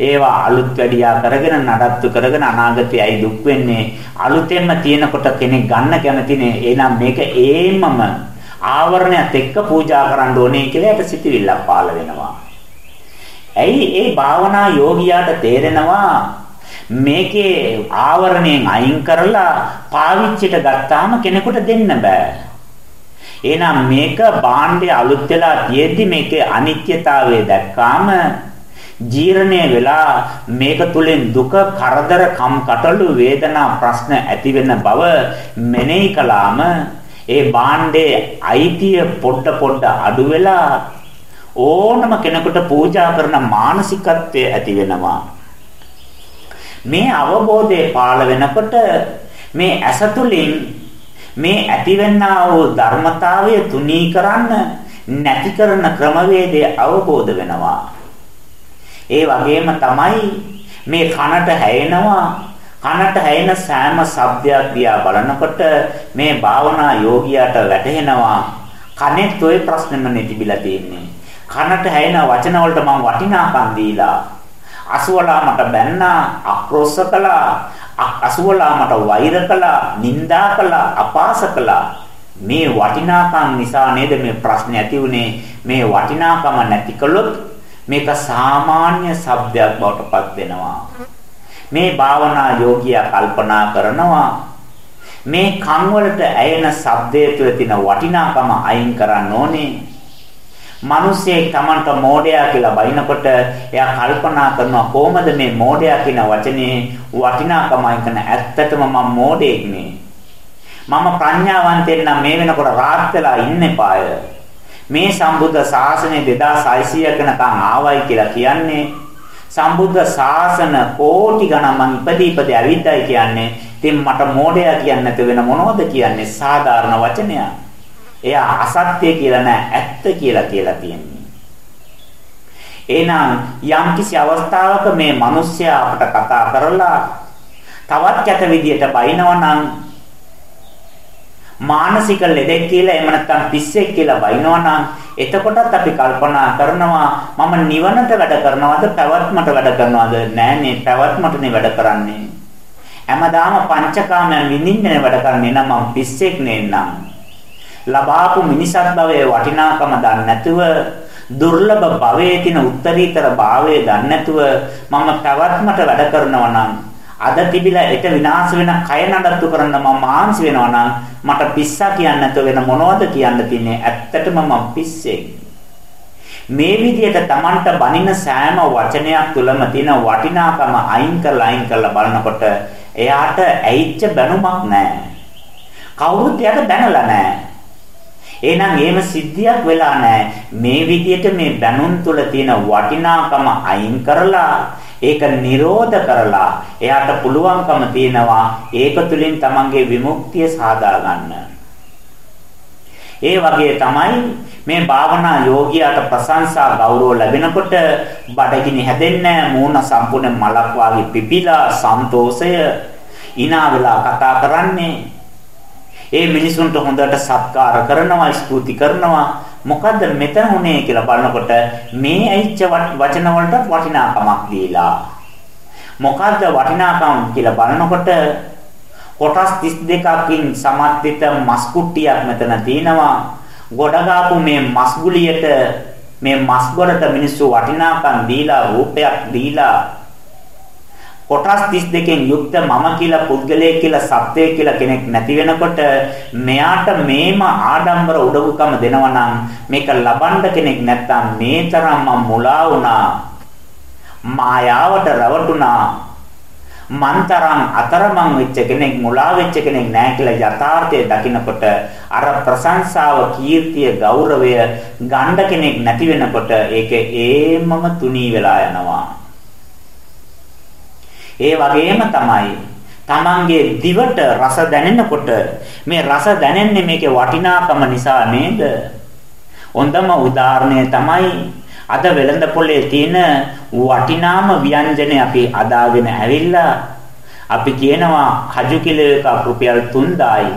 ඒවා අලුත් වැඩියා කරගෙන නඩත්තු කරගෙන අනාගතයයි දුක් වෙන්නේ අලුතෙන්ම තියෙනකොට කෙනෙක් ගන්න කැමතිනේ එහෙනම් මේක ඒමම ආවරණයත් එක්ක පූජා කරන්න ඕනේ කියලා යට සිතිවිල්ලක් පාළ වෙනවා. ඇයි ඒ භාවනා යෝගියාට තේරෙනවා මේකේ ආවරණයෙන් අයින් කරලා පාවිච්චිට ගත්තාම කෙනෙකුට දෙන්න බෑ. එහෙනම් මේක භාණ්ඩය අලුත් වෙලා තියෙද්දි මේකේ අනිත්‍යතාවය දැක්කාම ජීර්ණය වෙලා මේක තුලින් දුක කරදර කම් කටළු වේදනා ප්‍රශ්න ඇති වෙන බව මෙනෙහි කළාම ඒ භාණ්ඩේ අයිතිය පොඩ පොඩ අඩු වෙලා ඕනම කෙනෙකුට පූජා කරන මානසිකත්වය ඇති වෙනවා. මේ අවබෝධය පාළ වෙනකොට මේ ඇසතුලින් මේ ඇතිවෙනා වූ ධර්මතාවය තුනී කරන්න නැති කරන ක්‍රමවේදය අවබෝධ වෙනවා. ඒ වගේම තමයි මේ කනට හැයෙනවා කනට ඇහෙන සෑම ශබ්දයක් දිහා බලනකොට මේ භාවනා යෝගියාට වැටහෙනවා කනෙත් ওই ප්‍රශ්නෙම නෙතිබිලා තියෙන්නේ. කනට ඇහෙන වචන වලට මම වටිනාකම් දීලා අසුවලා මට බැන්නා අක්‍රෝෂ කළා අසුවලා මට වෛර කළා නිඳා කළා අපාස කළා. මේ වටිනාකම් නිසා නේද මේ ප්‍රශ්නේ ඇති උනේ මේ වටිනාකම නැති කළොත් මේක සාමාන්‍ය શબ્දයක් බවට පත් වෙනවා. මේ භාවනා යෝගියා කල්පනා කරනවා මේ කන් වලට ඇයෙන ශබ්දයේ තුල තියෙන වටිනාකම අයින් කරන්න ඕනේ. මිනිස්සේ Tamanට මෝඩයා කියලා බයිනකොට එයා කල්පනා කරනවා කොහොමද මේ මෝඩයා කියන වචනේ වටිනාකම අයින් කරන ඇත්තටම මම මෝඩයෙක් නේ. මම ප්‍රඥාවන්තෙන් නම් මේ වෙනකොට රාත් වෙලා ඉන්න එපාය. මේ සම්බුද්ධ ශාසනය 2600 කනකම් ආවයි කියලා කියන්නේ සම්බුද්ධ ශාසන කෝටි ගණන් මං ඉපදී ඉපදී ඇවිද්දයි කියන්නේ. ඉතින් මට මෝඩයා කියන්නේ නැත වෙන මොනවද කියන්නේ? සාධාරණ වචනයක්. එයා අසත්‍ය කියලා නෑ ඇත්ත කියලා කියලා තියෙන්නේ. එහෙනම් යම්කිසි අවස්ථාවක මේ මිනිස්සයා අපට කතා කරලා තවත් කැත විදියට බයිනවා නම් මානසික ලෙඩෙක් කියලා එහෙම නැත්නම් පිස්සෙක් කියලා බයිනවා නම් එතකොටත් අපි කල්පනා කරනවා මම නිවනට වැඩ කරනවද පැවැත්මට වැඩ කරනවද? නෑනේ පැවැත්මටනේ වැඩ කරන්නේ. හැමදාම පංචකාමයන් විඳින්නේ වැඩ කරන්නේ නම් මම පිස්සෙක් නෙන්නම් ලබාපු මිනිසත් භවයේ වටිනාකම දන්නේ නැතුව දුර්ලභ භවයේ තියෙන උත්තරීතර භාවය දන්නේ නැතුව මම පැවැත්මට වැඩ කරනවා නම් අද තිබිලා ඒක විනාශ වෙන කය නඩත්තු කරන්න මම මාංශ වෙනවා නම් මට පිස්සා කියන්න නැතුව වෙන මොනවද කියන්න තියන්නේ? ඇත්තටම මම පිස්සෙක්. මේ විදිහට Tamanට බනින සෑම වචනයක් තුළම තියෙන වටිනාකම අයින් කරලා අයින් කරලා බලනකොට එයාට ඇයිච්ච බැනුමක් නැහැ. කවුරුත් එයාට දැනලා නැහැ. එහෙනම් එහෙම සිද්ධියක් වෙලා නැහැ මේ විදිහට මේ බැනුම් තුළ තියෙන වටිනාකම අයින් කරලා ඒක නිරෝධ කරලා එයාට පුළුවන්කම තියෙනවා ඒක තුලින් තමන්ගේ විමුක්තිය සාදා ගන්න. ඒ වගේ තමයි මේ භාවනා යෝගියාට ප්‍රශංසා ගෞරව ලැබෙනකොට බඩගිනි හැදෙන්නේ මූණ සම්පූර්ණ මලක් වාගේ පිපිලා සන්තෝෂය ඉනා වෙලා කතා කරන්නේ ඒ මිනිසුන්ට හොඳට සත්කාර කරනවා ස්තුති කරනවා. මොකද්ද මෙතන උනේ කියලා බලනකොට මේ ඇයිච්ච වචන වලට වටිනාකමක් දීලා. මොකද්ද වටිනාකම කියලා බලනකොට කොටස් 32කින් සමත්ිත මස් කුට්ටියක් මෙතන තියෙනවා. ගොඩගාපු මේ මස් ගුලියට මේ මස් ගොඩට මිනිස්සු වටිනාකම් දීලා රූපයක් දීලා කොටස් 32කින් යුක්ත මම කියලා පුද්ගලයෙක් කියලා සත්‍යය කියලා කෙනෙක් නැති වෙනකොට මෙයාට මේම ආඩම්බර උඩඟුකම දෙනවා නම් මේක ලබන්න කෙනෙක් නැත්තම් මේ තරම් මම මුලා වුණා. මායාවට රවටුණා. මන්තරම් අතරමං වෙච්ච කෙනෙක් මුලා වෙච්ච කෙනෙක් නැහැ කියලා යථාර්ථය දකිනකොට අර ප්‍රශංසාව කීර්තිය ගෞරවය ගණ්ඩ කෙනෙක් නැති වෙනකොට ඒක ඒමම තුනී වෙලා යනවා. ඒ වගේම තමයි තමන්ගේ දිවට රස දැනෙනකොට මේ රස දැනෙන්නේ මේකේ වටිනාකම නිසා නේද? හොඳම උදාහරණය තමයි අද වෙළඳ පොලේ තියෙන වටිනාම ව්‍යංජනේ අපි අදාගෙන ඇවිල්ලා අපි කියනවා කජු කිලෝ එකක් රුපියල් 3000යි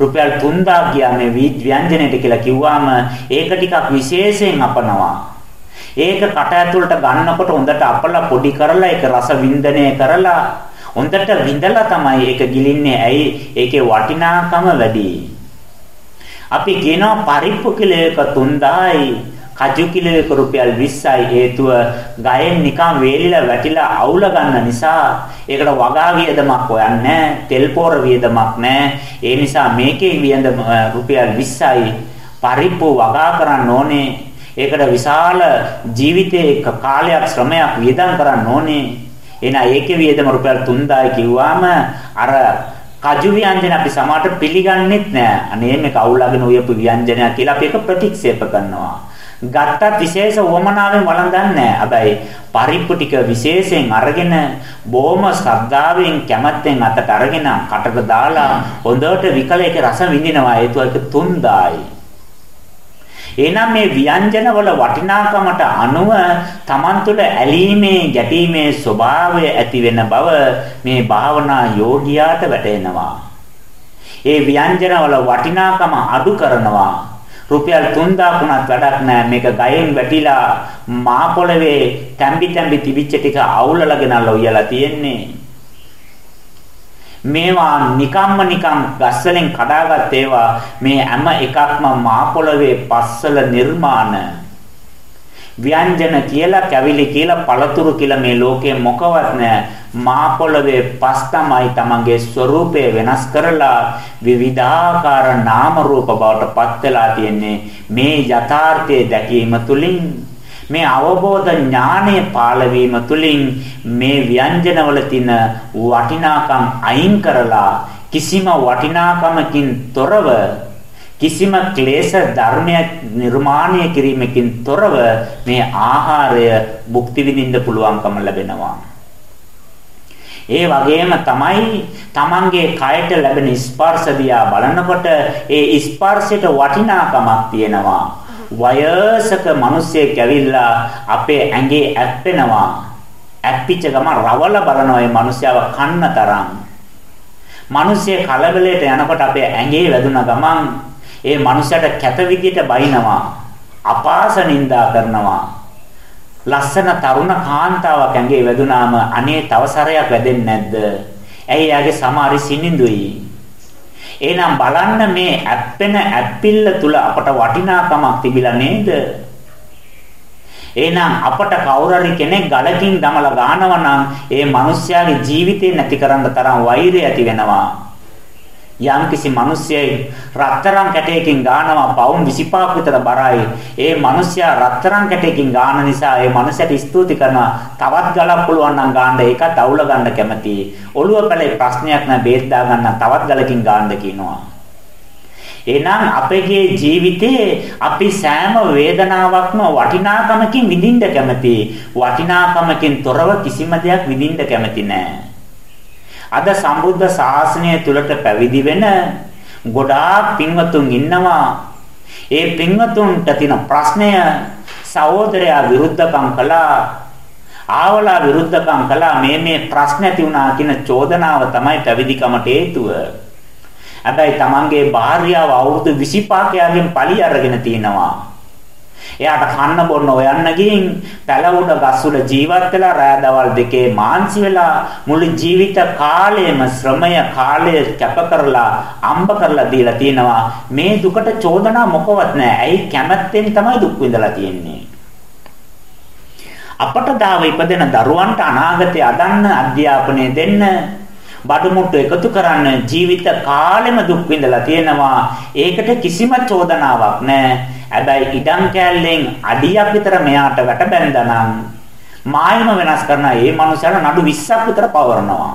රුපියල් 3000 කියා මේ ව්‍යංජනයට කියලා කිව්වම ඒක ටිකක් විශේෂයෙන් අපනවා ඒක කට ඇතුළට ගන්නකොට හොඳට අපලා පොඩි කරලා ඒක රස වින්දනය කරලා හොඳට විඳලා තමයි ඒක ගිලින්නේ. ඇයි? ඒකේ වටිනාකම වැඩි. අපි කියනවා පරිප්පු කිලෝ එක 3000යි කජු කිලෝ එක රුපියල් 20යි හේතුව ගයෙන් නිකන් වේලිලා වැටිලා අවුල ගන්න නිසා ඒකට වගා වියදමක් හොයන්නේ තෙල් පෝර වියදමක් නැහැ ඒ නිසා මේකේ වියදම රුපියල් 20යි පරිප්පු වගා කරන්න ඕනේ ඒකට විශාල ජීවිතයේ කාලයක් ශ්‍රමයක් වියදම් කරන්න ඕනේ. එහෙනම් ඒකේ වියදම රුපියල් 3000 කිව්වාම අර කජු ව්‍යංජන අපි සමහරට පිළිගන්නෙත් නෑ. අනේ මේක අවුලගෙන උයපු ව්‍යංජනයක් කියලා අපි ඒක ප්‍රතික්ෂේප කරනවා. ගත්තත් විශේෂ වමනාවෙන් වළඳන්නේ නැහැ. හැබැයි පරිප්පු ටික විශේෂයෙන් අරගෙන බොහොම ශ්‍රද්ධාවෙන් කැමැත්තෙන් අතට අරගෙන කටක දාලා හොඳට විකල එක රස විඳිනවා. ඒත් ඒක 3000යි. එහෙනම් මේ ව්‍යංජනවල වටිනාකමට අනුව Taman තුළ ඇලීමේ ගැටීමේ ස්වභාවය ඇති වෙන බව මේ භාවනා යෝගියාට වැටහෙනවා. ඒ ව්‍යංජනවල වටිනාකම අඩු කරනවා. රුපියල් 3000 වුණත් වැඩක් නැහැ මේක ගයෙන් වැටිලා මා පොළවේ තැම්බි තැම්බි තිබිච්ච ටික අවුලලාගෙන ලොයලා තියෙන්නේ මේවා නිකම්ම නිකම් ගස්වලින් කඩාගත් ඒවා මේ හැම එකක්ම මා පොළවේ පස්සල නිර්මාණ. ව්‍යංජන කියලා කැවිලි කියලා පළතුරු කියලා මේ ලෝකේ මොකවත් නැහැ මා පොළවේ පස් තමයි තමන්ගේ ස්වરૂපය වෙනස් කරලා විවිධාකාර නාම රූප බවට පත් වෙලා තියෙන්නේ. මේ යථාර්ථය දැකීම තුලින්. මේ අවබෝධ ඥානය පාලවීම තුළින් මේ ව්‍යංජනවල තියෙන වටිනාකම් අයින් කරලා කිසිම වටිනාකමකින් තොරව කිසිම ක්ලේශ ධර්මයක් නිර්මාණය කිරීමකින් තොරව මේ ආහාරය භුක්ති විඳින්න පුළුවන්කම ලැබෙනවා. ඒ වගේම තමයි Tamange කයට ලැබෙන ස්පර්ශ දිහා බලනකොට ඒ ස්පර්ශයට වටිනාකමක් තියෙනවා. වයසක මිනිස්සෙක් ඇවිල්ලා අපේ ඇඟේ ඇප්පෙනවා. ඇප්පිච්ච ගම රවල බලනවා මේ මිනිස්යාව කන්න තරම්. මිනිස්සේ කලබලයට යනකොට අපේ ඇඟේ වැදුන ගමන් ඒ මනුස්සයට කැත විදියට බයිනවා. අපාස නින්දා කරනවා. ලස්සන තරුණ කාන්තාවක් ඇඟේ වැදුනාම අනේ තව සරයක් වැදෙන්නේ නැද්ද? ඇයි යාගේ සමහරි සිනිඳුයි. එහෙනම් බලන්න මේ ඇප්පෙන ඇප්පිල්ල තුල අපට වටිනාකමක් තිබිලා නේද? එහෙනම් අපට කවුරුහරි කෙනෙක් ගලකින් දමලා ගහනවා නම් ඒ මිනිස්යාගේ ජීවිතේ නැති කරන්න තරම් වෛරය ඇති වෙනවා. යම්කිසි මිනිස්සෙයි රත්තරන් කැටයකින් ගානවා පවුම් 25ක් විතර බරයි. ඒ මිනිස්සයා රත්තරන් කැටයකින් ගාන නිසා ඒ මිනිසට ස්තුති කරනවා. තවත් ගලක් පුළුවන් නම් ගාන්න ඒකත් අවුල ගන්න කැමතියි. ඔළුව පැලේ ප්‍රශ්නයක් නැ බේත් දා ගන්න තවත් ගලකින් ගාන්න කියනවා. එහෙනම් අපගේ ජීවිතේ අපි සෑම වේදනාවක්ම වටිනාකමකින් විඳින්න කැමතියි. වටිනාකමකින් තොරව කිසිම දෙයක් විඳින්න කැමති නෑ. අද සම්බුද්ධ ශාසනය තුලට පැවිදි වෙන ගොඩාක් පින්වතුන් ඉන්නවා. ඒ පින්වතුන්ට තියෙන ප්‍රශ්නය සහෝදරයා විරුද්ධකම් කළා. ආවලා විරුද්ධකම් කළා මේ මේ ප්‍රශ්න ඇති වුණා කියන චෝදනාව තමයි පැවිදිකමට හේතුව. හැබැයි Tamanගේ භාර්යාව අවුරුදු 25 කයාගෙන් පලි අරගෙන තිනවා. එයාට කන්න බොන්න හොයන්න ගිහින් පැලවුඩ ගස්වල ජීවත් වෙලා රෑ දවල් දෙකේ මාන්සි වෙලා මුළු ජීවිත කාලයම ශ්‍රමය කාලය කැප කරලා අම්බ කරලා දීලා තියෙනවා මේ දුකට චෝදනා මොකවත් නැහැ. ඇයි කැමැත්තෙන් තමයි දුක් විඳලා තියෙන්නේ. අපට දාව ඉපදෙන දරුවන්ට අනාගතය අදන්න අධ්‍යාපනය දෙන්න බඩමුට්ටු එකතු කරන්න ජීවිත කාලෙම දුක් විඳලා තියෙනවා ඒකට කිසිම චෝදනාවක් නැහැ හැබැයි ඉඩම් කෑල්ලෙන් අඩියක් විතර මෙයාට වැට බැඳනනම් මායම වෙනස් කරන ඒ මනුස්සයාට නඩු 20ක් විතර පවරනවා.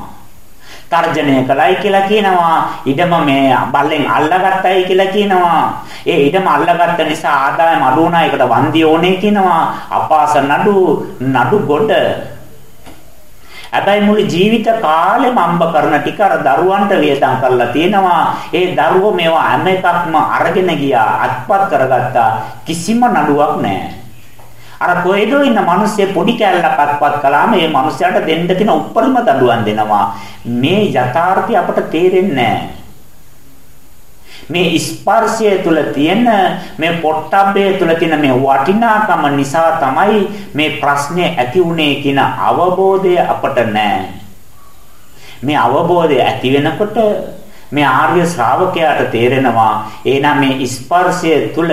තර්ජනය කළයි කියලා කියනවා. ඉඩම මේ බල්ලෙන් අල්ලගත්තයි කියලා කියනවා. ඒ ඉඩම අල්ලගත්ත නිසා ආදායම අඩු වුණා. ඒකට වන්දි ඕනේ කියනවා. අපාස නඩු නඩු ගොඩ හැබැයි මුළු ජීවිත කාලෙම අම්බ කරන ටික අර දරුවන්ට වියදම් කරලා තියෙනවා. ඒ දරුවෝ මේවා හැම එකක්ම අරගෙන ගියා, අත්පත් කරගත්තා. කිසිම නඩුවක් නැහැ. අර කොහෙදෝ ඉන්න මිනිස්සේ පොඩි කැලලක් අත්පත් කළාම ඒ මිනිස්යාට දෙන්න තියෙන උප්පරිම දඬුවම් දෙනවා. මේ යථාර්ථය අපට තේරෙන්නේ නැහැ. මේ ස්පර්ශය තුල තියෙන මේ පොට්ටබ්බය තුල තියෙන මේ වටිනාකම නිසා තමයි මේ ප්‍රශ්නේ ඇති උනේ කියන අවබෝධය අපට නැහැ. මේ අවබෝධය ඇති වෙනකොට මේ ආර්ය ශ්‍රාවකයාට තේරෙනවා එහෙනම් මේ ස්පර්ශය තුල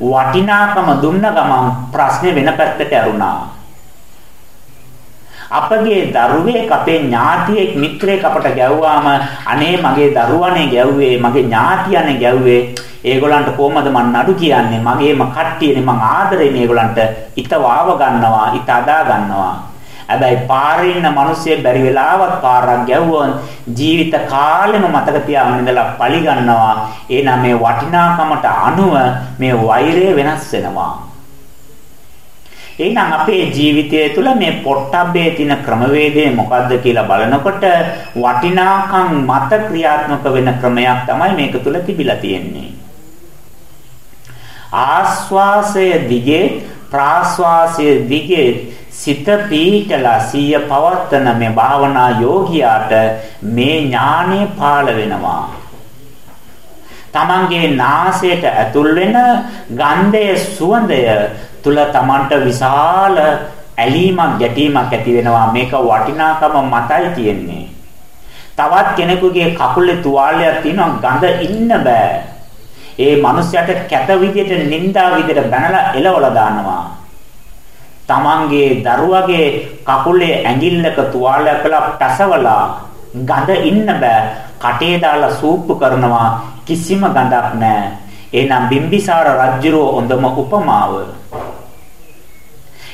වටිනාකම දුන්න ගමන් ප්‍රශ්නේ වෙන පැත්තට ඇරුණා. අපගේ දරුවෙක් අපේ ඥාතියෙක් මිත්‍රයෙක් අපට ගැව්වාම අනේ මගේ දරුවනේ ගැව්වේ මගේ ඥාතියනේ ගැව්වේ. ඒගොල්ලන්ට කොහමද මං නඩු කියන්නේ? මගේම කට්ටියනේ මං ආදරේ මේගොල්ලන්ට ඉත වාව ගන්නවා ඉත අදා ගන්නවා. හැබැයි පාරේ ඉන්න මිනිස්සේ බැරි වෙලාවත් පාරක් ගැව්වොත් ජීවිත කාලෙම මතක තියාගෙන ඉඳලා පලි ගන්නවා. එහෙනම් මේ වටිනාකමට අනුව මේ වෛරය වෙනස් වෙනවා. එහෙනම් අපේ ජීවිතය තුළ මේ පොට්ටබ්බේ තියෙන ක්‍රමවේදය මොකද්ද කියලා බලනකොට වටිනාකම් මත ක්‍රියාත්මක වෙන ක්‍රමයක් තමයි මේක තුළ තිබිලා තියෙන්නේ. ආස්වාසය දිගේ ප්‍රාස්වාසය දිගේ සිත පීඨලා සිය පවත්තන මේ භාවනා යෝගියාට මේ ඥානෙ පාළ වෙනවා. තමන්ගේ නාසයට ඇතුල් වෙන ගන්ධයේ සුවඳය තුල Tamanට විශාල ඇලීමක් ගැටීමක් ඇති වෙනවා මේක වටිනාකම මතයි තියෙන්නේ. තවත් කෙනෙකුගේ කකුලේ තුවාලයක් තියෙනවා ගඳ ඉන්න බෑ. ඒ මනුස්සයාට කැත විදියට නිന്ദා විදියට බැනලා එලවලා දානවා. Tamanගේ දරුවගේ කකුලේ ඇඟිල්ලක තුවාලයක් කළා පැසවලා ගඳ ඉන්න බෑ. කටේ දාලා සූප්පු කරනවා කිසිම ගඳක් නැහැ. එහෙනම් බිම්බිසාර රජුරෝ හොඳම උපමාව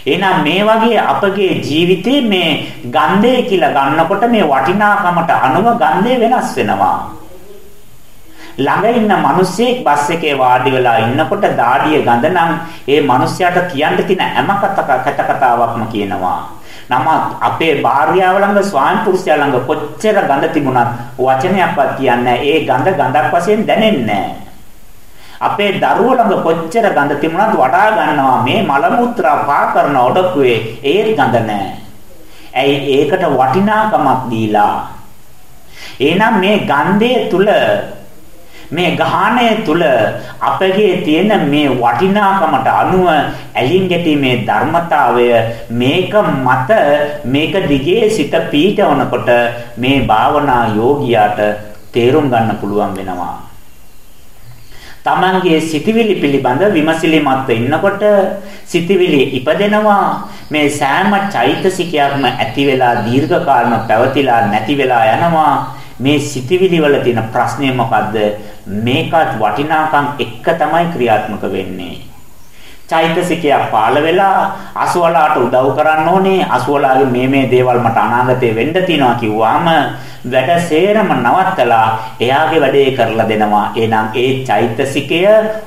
එහෙනම් මේ වගේ අපගේ ජීවිතේ මේ ගන්ධය කියලා ගන්නකොට මේ වටිනාකමට අනුව ගන්ධය වෙනස් වෙනවා. ළඟ ඉන්න මිනිස්සෙක් බස් එකේ වාඩි වෙලා ඉන්නකොට දාඩිය ගඳ නම් ඒ මිනිස්යාට කියන්න තියෙන හැම කත කතාවක්ම කියනවා. නම අපේ භාර්යාව ළඟ ස්වාමි පුරුෂයා ළඟ කොච්චර ගඳ තිබුණත් වචනයක්වත් කියන්නේ ඒ ගඳ ගඳක් වශයෙන් දැනෙන්නේ අපේ දරුවෝ ළඟ කොච්චර ගඳ තිබුණත් වඩා ගන්නවා මේ මල මුත්‍රා පා කරන ඔඩකුවේ ඒ ගඳ නැහැ. ඇයි ඒකට වටිනාකමක් දීලා. එහෙනම් මේ ගන්ධය තුල මේ ගහණය තුල අපගේ තියෙන මේ වටිනාකමට අනුව ඇලින් ගැටීමේ ධර්මතාවය මේක මත මේක දිගේ සිත පීඨවනකොට මේ භාවනා යෝගියාට තේරුම් ගන්න පුළුවන් වෙනවා. තමන්ගේ සිතවිලි පිළිබඳ විමසිලිමත්ව ඉන්නකොට සිතවිලි ඉපදෙනවා මේ සෑම චෛතසිකයක්ම ඇති වෙලා දීර්ඝ කාලම පැවතිලා නැති වෙලා යනවා මේ සිතවිලි වල තියෙන ප්‍රශ්නේ මොකද්ද මේකත් වටිනාකම් එක තමයි ක්‍රියාත්මක වෙන්නේ. චෛතසිකයක් පාළ වෙලා අසුවලාට උදව් කරන්න ඕනේ. අසුවලාගේ මේ මේ දේවල් මට අනාගතේ වෙන්න තියෙනවා කිව්වාම වැඩ සේරම නවත්තලා එයාගේ වැඩේ කරලා දෙනවා. එහෙනම් ඒ චෛතසිකය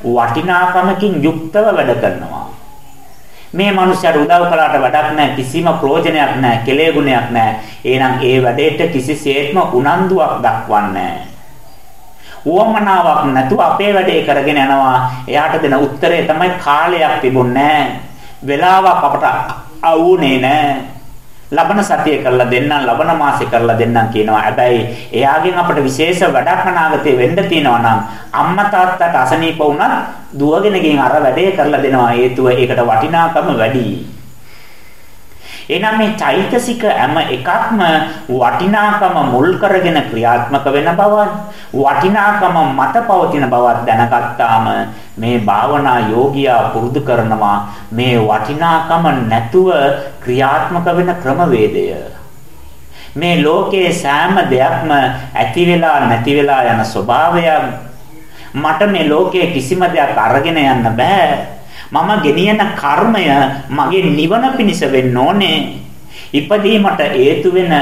වටිනාකමකින් යුක්තව වැඩ කරනවා. මේ මනුස්සයාට උදව් කළාට වැඩක් නැහැ කිසිම ප්‍රයෝජනයක් නැහැ කෙලෙ ගුණයක් නැහැ එහෙනම් ඒ වැඩේට කිසිසේත්ම උනන්දුවක් දක්වන්නේ නැහැ උවමනාවක් නැතුව අපේ වැඩේ කරගෙන යනවා. එයාට දෙන උත්තරේ තමයි කාලයක් තිබුණේ වෙලාවක් අපට අවුනේ නැහැ. ලබන සතිය කරලා දෙන්නම් ලබන මාසේ කරලා දෙන්නම් කියනවා. හැබැයි එයාගෙන් අපට විශේෂ වැඩක් අනාගතේ වෙන්න තියෙනවා නම් අම්මා තාත්තට අසනීප වුණත් දුවගෙන ගින් අර වැඩේ කරලා දෙනවා. හේතුව ඒකට වටිනාකම වැඩි. එහෙනම් මේ චෛතසික හැම එකක්ම වටිනාකම මුල් කරගෙන ක්‍රියාත්මක වෙන බවත් වටිනාකම මත පවතින බවත් දැනගත්තාම මේ භාවනා යෝගියා පුරුදු කරනවා මේ වටිනාකම නැතුව ක්‍රියාත්මක වෙන ක්‍රමවේදය. මේ ලෝකයේ සෑම දෙයක්ම ඇති වෙලා නැති වෙලා යන ස්වභාවයක් මට මේ ලෝකයේ කිසිම දෙයක් අරගෙන යන්න බෑ. මම ගෙනියන කර්මය මගේ නිවන පිණිස වෙන්න ඕනේ. ඉපදීමට හේතු වෙන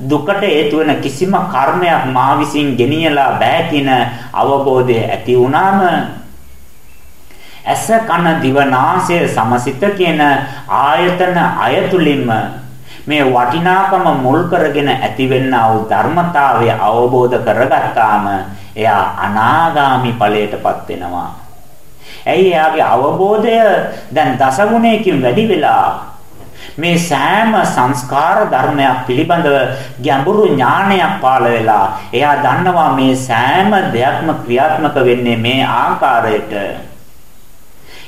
දුකට හේතු වෙන කිසිම කර්මයක් මා විසින් ගෙනියලා බෑ කියන අවබෝධය ඇති වුණාම ඇස කන දිව නාසය සමසිත කියන ආයතන අයතුලින්ම මේ වටිනාකම මුල් කරගෙන ඇතිවෙනා වූ ධර්මතාවය අවබෝධ කරගත්තාම එයා අනාගාමි ඵලයටපත් වෙනවා ඇයි එයාගේ අවබෝධය දැන් දසගුණයකින් වැඩි වෙලා? මේ සෑම සංස්කාර ධර්මයක් පිළිබඳව ගැඹුරු ඥානයක් පාළ වෙලා එයා දන්නවා මේ සෑම දෙයක්ම ක්‍රියාත්මක වෙන්නේ මේ ආකාරයට.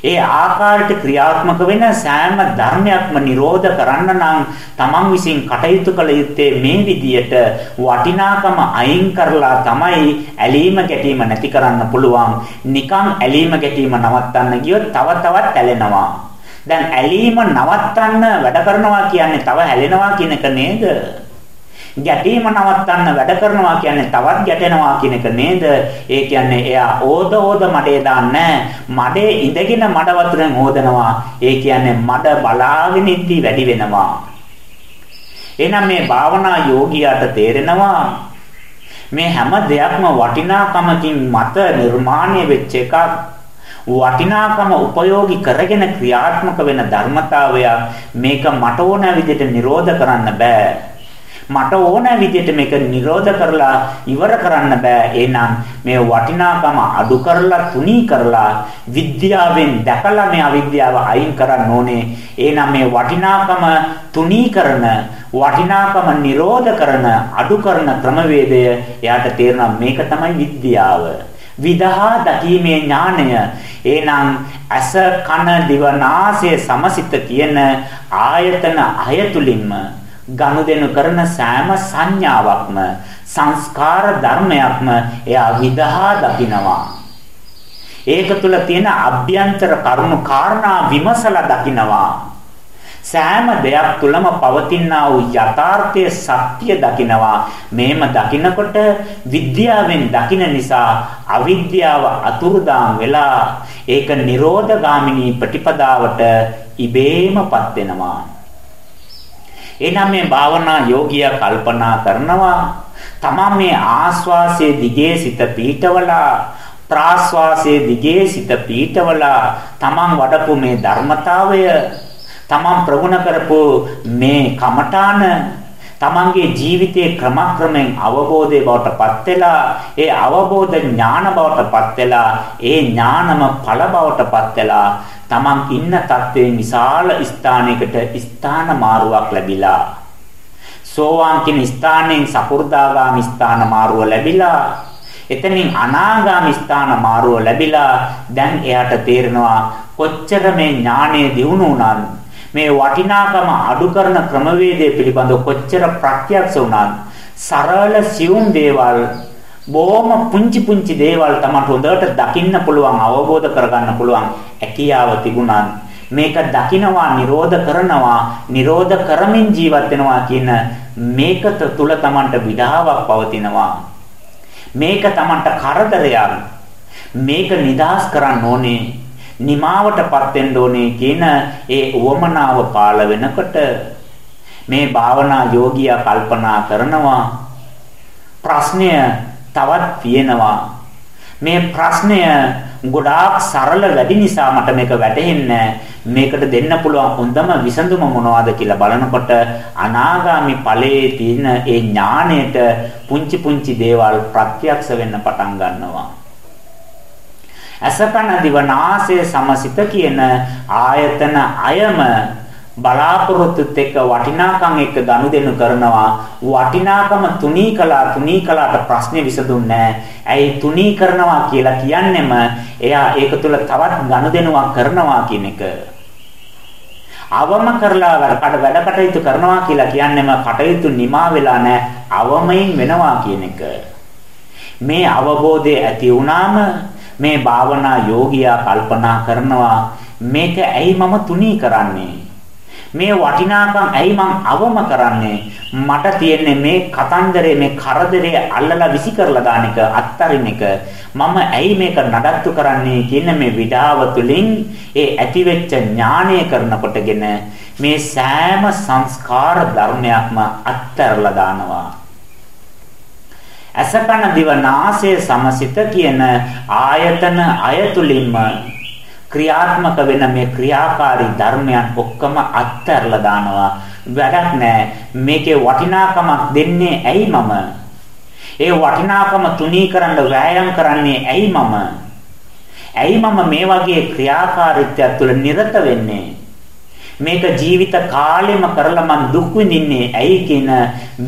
ඒ ආකාරයට ක්‍රියාත්මක වෙන සෑම ධර්මයක්ම නිරෝධ කරන්න නම් තමන් විසින් කටයුතු කළ යුත්තේ මේ විදියට වටිනාකම අයින් කරලා තමයි ඇලීම ගැටීම නැති කරන්න පුළුවන්. නිකන් ඇලීම ගැටීම නවත්තන්න ගියොත් තව තවත් ඇලෙනවා. දැන් ඇලීම නවත්තන්න වැඩ කරනවා කියන්නේ තව ඇලෙනවා කියන එක නේද? ගැටීම නවත්තන්න වැඩ කරනවා කියන්නේ තවත් ගැටෙනවා කියන එක නේද? ඒ කියන්නේ එයා ඕද ඕද මඩේ දාන්නේ මඩේ ඉඳගෙන මඩ වතුරෙන් හොදනවා. ඒ කියන්නේ මඩ බලාගෙන ඉඳි වැඩි වෙනවා. එහෙනම් මේ භාවනා යෝගියාට තේරෙනවා මේ හැම දෙයක්ම වටිනාකමකින් මත නිර්මාණය වෙච්ච එකක් වටිනාකම උපයෝගී කරගෙන ක්‍රියාත්මක වෙන ධර්මතාවයක් මේක මට ඕන විදිහට නිරෝධ කරන්න බෑ මට ඕන විදිහට මේක නිරෝධ කරලා ඉවර කරන්න බෑ. එහෙනම් මේ වටිනාකම අඩු කරලා තුනී කරලා විද්‍යාවෙන් දැකලා මේ අවිද්‍යාව අයින් කරන්න ඕනේ. එහෙනම් මේ වටිනාකම තුනී කරන වටිනාකම නිරෝධ කරන අඩු කරන ක්‍රමවේදය එයාට තේරෙනවා මේක තමයි විද්‍යාව. විදහා දකීමේ ඥානය එහෙනම් අස කන දිව නාසය සමසිත කියන ආයතන අයතුලින්ම ගනුදෙනු කරන සෑම සංඥාවක්ම සංස්කාර ධර්මයක්ම එයා විදහා දකිනවා. ඒක තුල තියෙන අභ්‍යන්තර කරුණු කාරණා විමසලා දකිනවා. සෑම දෙයක් තුලම පවතිනා වූ යථාර්ථයේ සත්‍ය දකිනවා. මේම දකිනකොට විද්‍යාවෙන් දකින නිසා අවිද්‍යාව අතුරුදාම් වෙලා ඒක නිරෝධගාමිනී ප්‍රතිපදාවට ඉබේමපත් වෙනවා. එහෙනම් මේ භාවනා යෝගියා කල්පනා කරනවා තමන් මේ ආස්වාසයේ දිගේ සිත පීඨවලා ප්‍රාස්වාසයේ දිගේ සිත පීඨවලා තමන් වඩපු මේ ධර්මතාවය තමන් ප්‍රගුණ කරපු මේ කමඨාන තමන්ගේ ජීවිතයේ ක්‍රමක්‍රමෙන් අවබෝධය බවට පත් වෙලා ඒ අවබෝධ ඥාන බවට පත් වෙලා ඒ ඥානම ඵල බවට පත් වෙලා තමන් ඉන්න තත්වයේ විශාල ස්ථානයකට ස්ථාන මාරුවක් ලැබිලා. සෝවාන් කියන ස්ථානයෙන් සකු르දාගාමි ස්ථාන මාරුව ලැබිලා. එතනින් අනාගාමි ස්ථාන මාරුව ලැබිලා. දැන් එයාට තේරෙනවා කොච්චර මේ ඥානය දියුණු වුණාද මේ වටිනාකම අඩු කරන ක්‍රමවේදය පිළිබඳව කොච්චර ප්‍රත්‍යක්ෂ වුණාද සරල සියුම් දේවල් බොහොම පුංචි පුංචි දේවල් තමයි හොඳට දකින්න පුළුවන් අවබෝධ කරගන්න පුළුවන් හැකියාව තිබුණා. මේක දකිනවා නිරෝධ කරනවා නිරෝධ කරමින් ජීවත් වෙනවා කියන මේක තුල Tamanට විඩාවක් පවතිනවා. මේක Tamanට කරදරයක්. මේක නිදාස් කරන්න ඕනේ නිමාවටපත් වෙන්න ඕනේ කියන ඒ උවමනාව පාළ වෙනකොට මේ භාවනා යෝගියා කල්පනා කරනවා. ප්‍රශ්නය තවත් තියෙනවා. මේ ප්‍රශ්නය ගොඩාක් සරල වැඩි නිසා මට මේක වැටහෙන්නේ මේකට දෙන්න පුළුවන් හොඳම විසඳුම මොනවද කියලා බලනකොට අනාගාමි ඵලයේ තියෙන ඒ ඥාණයට පුංචි පුංචි දේවල් ප්‍රත්‍යක්ෂ වෙන්න පටන් ගන්නවා. අසකන දිවනාසය සමසිත කියන ආයතන අයම බලාපොරොත්තුත් එක්ක වටිනාකම් එක්ක ගනුදෙනු කරනවා. වටිනාකම තුනී කළා තුනී කළාට ප්‍රශ්නේ විසඳුන්නේ ඇයි තුනී කරනවා කියලා කියන්නෙම එයා ඒක තුල තවත් ගනුදෙනුවක් කරනවා කියන එක. අවම කරලා වැඩ කටයුතු කරනවා කියලා කියන්නෙම කටයුතු නිමා වෙලා නැහැ අවමයින් වෙනවා කියන එක. මේ අවබෝධය ඇති වුණාම මේ භාවනා යෝගියා කල්පනා කරනවා මේක ඇයි මම තුනී කරන්නේ? මේ වටිනාකම් ඇයි මං අවම කරන්නේ? මට තියෙන්නේ මේ කතන්දරේ මේ කරදරේ අල්ලලා විසි කරලා දාන එක අත්තරින් එක. මම ඇයි මේක නඩත්තු කරන්නේ කියන මේ විඩාව තුලින් ඒ ඇතිවෙච්ච ඥානය කරනකොටගෙන මේ සෑම සංස්කාර ධර්මයක්ම අත්තරලා දානවා. අසකන දිව නාසය සමසිත කියන ආයතන අයතුලින්ම ක්‍රියාත්මක වෙන මේ ක්‍රියාකාරී ධර්මයන් ඔක්කොම අත්හැරලා දානවා. වැඩක් නැහැ මේකේ වටිනාකමක් දෙන්නේ ඇයි මම? ඒ වටිනාකම තුනී කරන්න වෑයම් කරන්නේ ඇයි මම? ඇයි මම මේ වගේ ක්‍රියාකාරීත්වයක් තුළ නිරත වෙන්නේ? මේක ජීවිත කාලෙම කරලා මං දුක් විඳින්නේ ඇයි කියන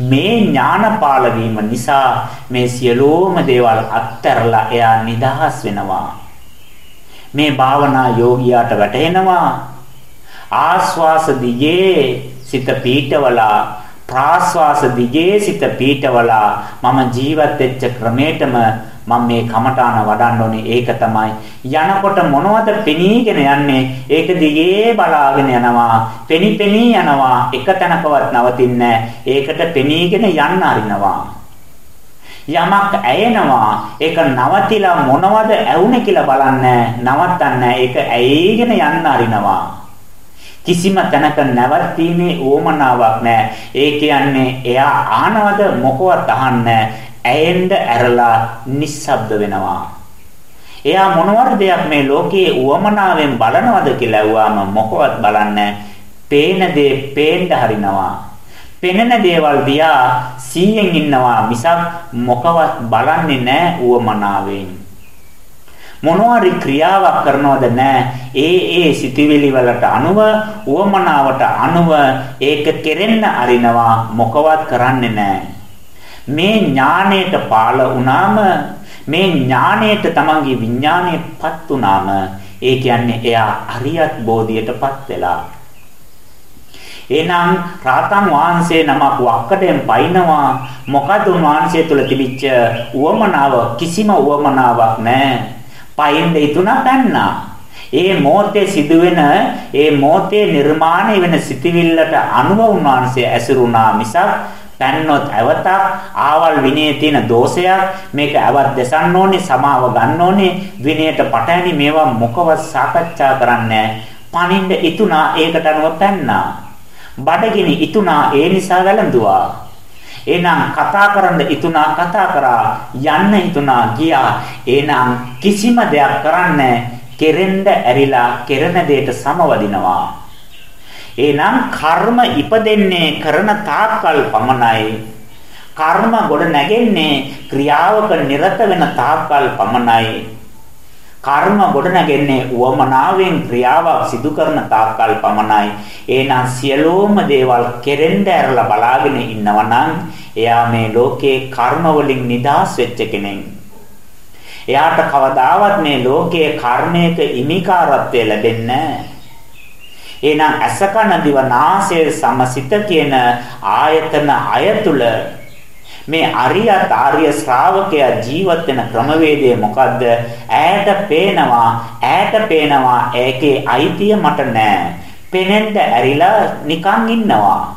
මේ ඥානපාල වීම නිසා මේ සියලෝම දේවල් අත්හැරලා එයා නිදහස් වෙනවා. මේ භාවනා යෝගියාට වැටහෙනවා. ආස්වාස දිගේ සිත පීඨවලා ප්‍රාස්වාස දිගේ සිත පීඨවලා මම ජීවත් වෙච්ච ක්‍රමයටම මම මේ කමඨාන වඩන්න ඕනේ. ඒක තමයි යනකොට මොනවද පෙනීගෙන යන්නේ? ඒක දිගේ බලාගෙන යනවා. පෙනි පෙනී යනවා. එක තැනකවත් නවතින්නේ ඒකට පෙනීගෙන යන්න අරිනවා. යමක් ඇයෙනවා. ඒක නවතිලා මොනවද ඇවුනේ කියලා බලන්නේ. නවත්තන්නේ. ඒක ඇයිගෙන යන්න අරිනවා. කිසිම තැනක නැවතීමේ ඕමනාවක් නැහැ. ඒ කියන්නේ එයා ආනවද මොකවත් අහන්නේ ඇයෙන්න ඇරලා නිස්සබ්ද වෙනවා. එයා මොනවාර දෙයක් මේ ලෝකයේ උවමනාවෙන් බලනවද කියලා ඇහුවාම මොකවත් බලන්නේ පේන දේ පේන්න හරිනවා. පෙනෙන දේවල් දිහා 100න් ඉන්නවා මිසක් මොකවත් බලන්නේ නැහැ උවමනාවෙන්. මොනවාරි ක්‍රියාවක් කරනවද නැහැ. ඒ ඒ සිටිවිලි වලට අනුව උවමනාවට අනුව ඒක කෙරෙන්න අරිනවා මොකවත් කරන්නේ නැහැ. මේ ඥාණයට පාළ වුණාම මේ ඥාණයට තමන්ගේ විඥාණයපත් වුණාම ඒ කියන්නේ එයා අරියත් බෝධියටපත් වෙලා එහෙනම් රාතන් වහන්සේ නමක් වක්කඩෙන් පයින්නවා මොකද උන්වහන්සේ තුල තිබිච්ච උවමනාව කිසිම උවමනාවක් නැහැ. පයින් දෙතුණා පැන්නා. ඒ මොහොතේ සිදුවෙන ඒ මොහොතේ නිර්මාණය වෙන සිටිවිල්ලට අනුව උන්වහන්සේ ඇසුරුණා මිසක් පැන්නොත් ඇවතක් ආවල් විනයේ තියෙන දෝෂයක් මේක ඇවත් දෙසන්න ඕනේ සමාව ගන්න ඕනේ විනයට පටහැනි මේවා මොකවත් සාකච්ඡා කරන්නේ පණින්න ඉතුණා ඒකට අනුව පැන්නා බඩගිනි ඉතුණා ඒ නිසා වැළඳුවා. එහෙනම් කතා කරන්න ඉතුණා කතා කරා යන්න ඉතුණා ගියා. එහෙනම් කිසිම දෙයක් කරන්නේ කෙරෙන්න ඇරිලා කෙරෙන දෙයට සමවදිනවා. එහෙනම් කර්ම ඉපදෙන්නේ කරන තාක්කල් පමණයි. කර්ම ගොඩ නැගෙන්නේ ක්‍රියාවක නිරත වෙන තාක්කල් පමණයි. කර්ම ගොඩනගන්නේ උවමනාවෙන් ක්‍රියාවක් සිදු කරන තාක්කල් පමණයි. එහෙනම් සියලුම දේවල් කෙරෙන්න ඇරලා බලාගෙන ඉන්නවනම් එයා මේ ලෝකේ කර්ම වලින් නිදහස් වෙච්ච කෙනෙක්. එයාට කවදාවත් මේ ලෝකයේ කර්මයක ඉමිකාරත්වය ලැබෙන්නේ එහෙනම් අසකන දිව නාසය සමසිත කියන ආයතන අයතුල මේ අරියත් ආර්ය ශ්‍රාවකයා ජීවත් වෙන ක්‍රමවේදය මොකද්ද? ඈට පේනවා, ඈට පේනවා ඒකේ අයිතිය මට නෑ. පෙනෙන්න ඇරිලා නිකන් ඉන්නවා.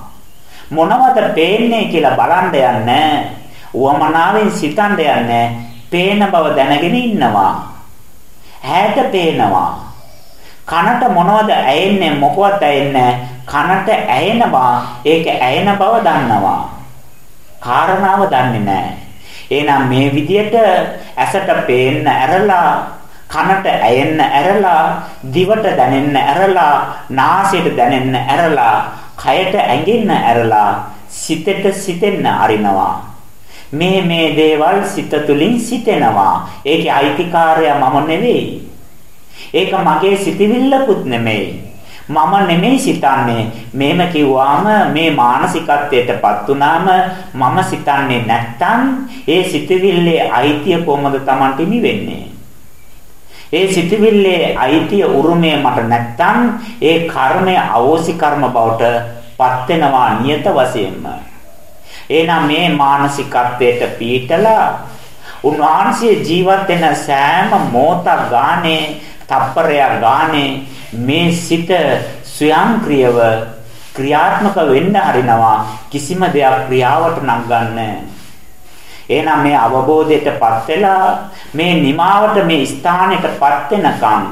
මොනවද පේන්නේ කියලා බලන්න යන්නේ උවමනාවෙන් සිතන්න යන්නේ පේන බව දැනගෙන ඉන්නවා. ඈට පේනවා. කනට මොනවද ඇයෙන්නේ මොකවත් ඇයෙන්නේ කනට ඇයෙනවා ඒක ඇයෙන බව දන්නවා කාරණාව දන්නේ නැහැ. එහෙනම් මේ විදියට ඇසට පේන්න ඇරලා කනට ඇයෙන්න ඇරලා දිවට දැනෙන්න ඇරලා නාසයට දැනෙන්න ඇරලා කයට ඇඟෙන්න ඇරලා සිතට සිතෙන්න අරිනවා. මේ මේ දේවල් සිත තුලින් සිතෙනවා. ඒකේ අයිතිකාරය මම නෙවෙයි. ඒක මගේ සිතවිල්ලකුත් නෙමෙයි. මම නෙමෙයි සිතන්නේ. මේම කිව්වාම මේ මානසිකත්වයටපත් උනාම මම සිතන්නේ නැත්තම් ඒ සිතවිල්ලේ අයිතිය කොහොමද Tamanට වෙන්නේ? ඒ සිතවිල්ලේ අයිතිය උරුමය මට නැත්තම් ඒ කර්මය අවෝසි කර්ම බවට පත් වෙනවා නියත වශයෙන්ම. එහෙනම් මේ මානසිකත්වයට පීඨලා උන්වහන්සේ ජීවත් වෙන සෑම මොහොතක් ගානේ තප්පරයක් ගානේ මේ සිත ස්වයංක්‍රීයව ක්‍රියාත්මක වෙන්න හරිනවා කිසිම දෙයක් ක්‍රියාවට නංගන්න එහෙනම් මේ අවබෝධයටපත් වෙලා මේ නිමාවට මේ ස්ථානෙටපත් වෙනකම්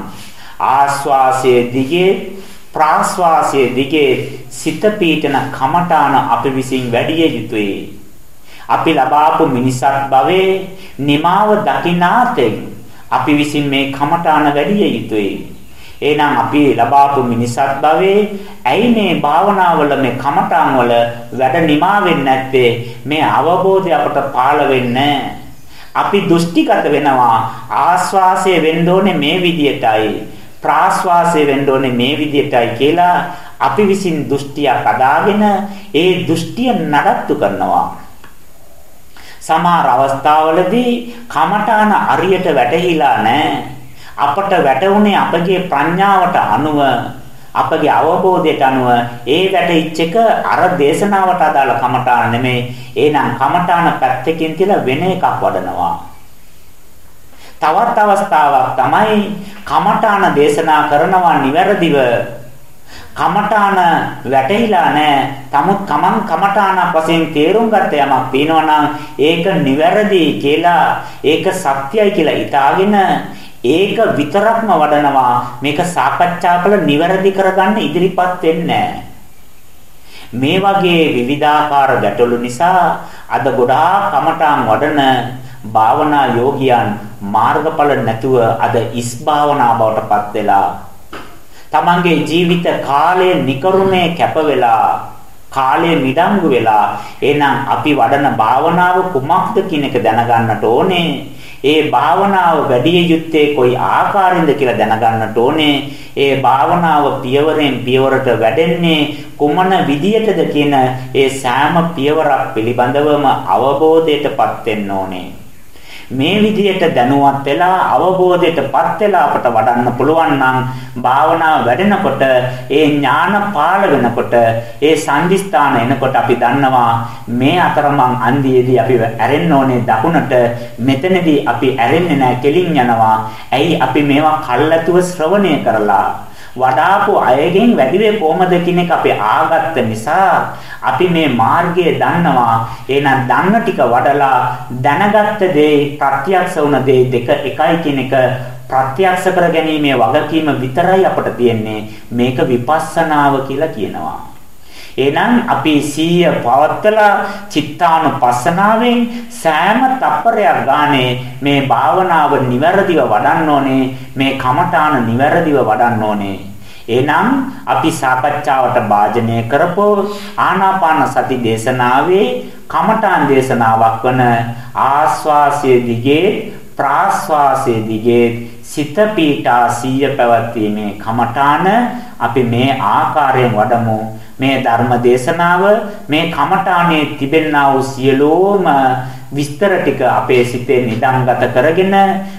ආස්වාසයේ දිගේ ප්‍රාස්වාසයේ දිගේ සිත පීඨන කමඨාන අපි විසින් වැඩි යුතුයි. අපි ලබාපු මිනිසත් භවයේ නිමාව දකිනාතෙන් අපි විසින් මේ කමඨාන වැඩි යුතුයි. එහෙනම් අපි ලබාපු මිනිසත් භවයේ ඇයි මේ භාවනාවල මේ කමඨාන් වල වැඩ නිමා වෙන්නේ නැත්තේ? මේ අවබෝධය අපට පාළ වෙන්නේ අපි දෘෂ්ටිගත වෙනවා. ආස්වාසය වෙන්න ඕනේ මේ විදියටයි. ප්‍රාස්වාසය වෙන්න ඕනේ මේ විදියටයි කියලා අපි විසින් දෘෂ්ටියක් අදාගෙන ඒ දෘෂ්ටිය නඩත්තු කරනවා. සමහර අවස්ථාවලදී කමඨාන අරියට වැටහිලා නැහැ. අපට වැටුනේ අපගේ ප්‍රඥාවට අනුව අපගේ අවබෝධයට අනුව ඒ වැටෙච්ච එක අර දේශනාවට අදාළ කමඨාන නෙමෙයි. එහෙනම් කමඨාන පැත්තකින් තියලා වෙන එකක් වඩනවා. තවත් අවස්ථාවක් තමයි කමඨාන දේශනා කරනවා නිවැරදිව කමඨාන වැටහිලා නැහැ. තමුත් කමං කමඨානක් වශයෙන් තේරුම් ගත්ත යමක් තියෙනවා නම් ඒක නිවැරදි කියලා ඒක සත්‍යයි කියලා හිතාගෙන ඒක විතරක්ම වඩනවා. මේක සාකච්ඡා කළ නිවැරදි කරගන්න ඉදිරිපත් වෙන්නේ මේ වගේ විවිධාකාර ගැටලු නිසා අද ගොඩාක් කමඨාන් වඩන භාවනා යෝගියන් මාර්ගඵල නැතුව අද ඉස් භාවනා බවට පත් වෙලා තමන්ගේ ජීවිත කාලය නිකරුණේ කැප වෙලා කාලය මිඩංගු වෙලා එහෙනම් අපි වඩන භාවනාව කුමක්ද කියන එක දැනගන්නට ඕනේ. ඒ භාවනාව වැඩි යුත්තේ කොයි ආකාරයෙන්ද කියලා දැනගන්නට ඕනේ. ඒ භාවනාව පියවරෙන් පියවරට වැඩෙන්නේ කුමන විදියටද කියන ඒ සෑම පියවරක් පිළිබඳවම අවබෝධයටපත් වෙන්න ඕනේ. මේ විදිහට දැනුවත් වෙලා අවබෝධයටපත් වෙලා අපට වඩන්න පුළුවන් නම් භාවනාව වැඩෙනකොට ඒ ඥාන පාළ වෙනකොට ඒ සංදිස්ථාන එනකොට අපි දන්නවා මේ අතරමං අන්දියේදී අපි ඇරෙන්න ඕනේ දකුණට. මෙතනදී අපි ඇරෙන්නේ නැහැ කෙලින් යනවා. ඇයි අපි මේවා කල්ැතුව ශ්‍රවණය කරලා වඩාපු අයගෙන් වැඩි වේ කොහමද කියන එක අපි ආගත්ත නිසා අපි මේ මාර්ගය දන්නවා. එහෙනම් දන්න ටික වඩලා දැනගත්ත දේ ප්‍රත්‍යක්ෂ වුණ දේ දෙක එකයි කියන එක ප්‍රත්‍යක්ෂ කර ගැනීමේ වගකීම විතරයි අපට තියෙන්නේ. මේක විපස්සනාව කියලා කියනවා. එහෙනම් අපි සීය පවත්තලා චිත්තානුපස්සනාවෙන් සෑම තප්පරයක් ගානේ මේ භාවනාව નિවරදිව වඩන්න ඕනේ මේ කමඨාන નિවරදිව වඩන්න ඕනේ. එහෙනම් අපි සාකච්ඡාවට වාජනය කරපෝ. ආනාපාන සති දේශනාවේ කමඨාන් දේශනාවක් වන ආස්වාසයේ දිගේ ප්‍රාස්වාසයේ දිගේ සිත පීඨා සීය පැවැත්වීමේ කමඨාන අපි මේ ආකාරයෙන් වඩමු. මේ ධර්ම දේශනාව මේ කමඨානේ තිබෙනා වූ සියලෝම විස්තර ටික අපේ සිතේ නිදන්ගත කරගෙන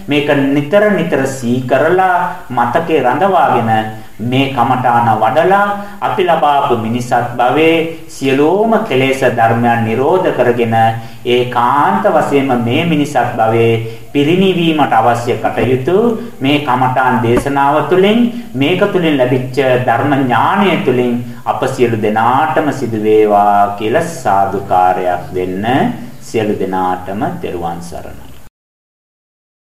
මේක නිතර නිතර සී කරලා මතකේ රඳවාගෙන මේ කමඨාන වඩලා අපි ලබාපු මිනිසත් භවයේ සියලෝම කෙලෙස් ධර්මයන් නිරෝධ කරගෙන ඒකාන්ත වශයෙන්ම මේ මිනිසත් භවයේ පිරිණිවීමට අවශ්‍ය කටයුතු මේ කමඨාන් දේශනාව තුළින් මේක තුළින් ලැබිච්ච ධර්ම ඥානය තුළින් අප සියලු දෙනාටම සිදු වේවා කියලා සාදුකාරයක් දෙන්න සියලු දෙනාටම තෙරුවන් සරණයි.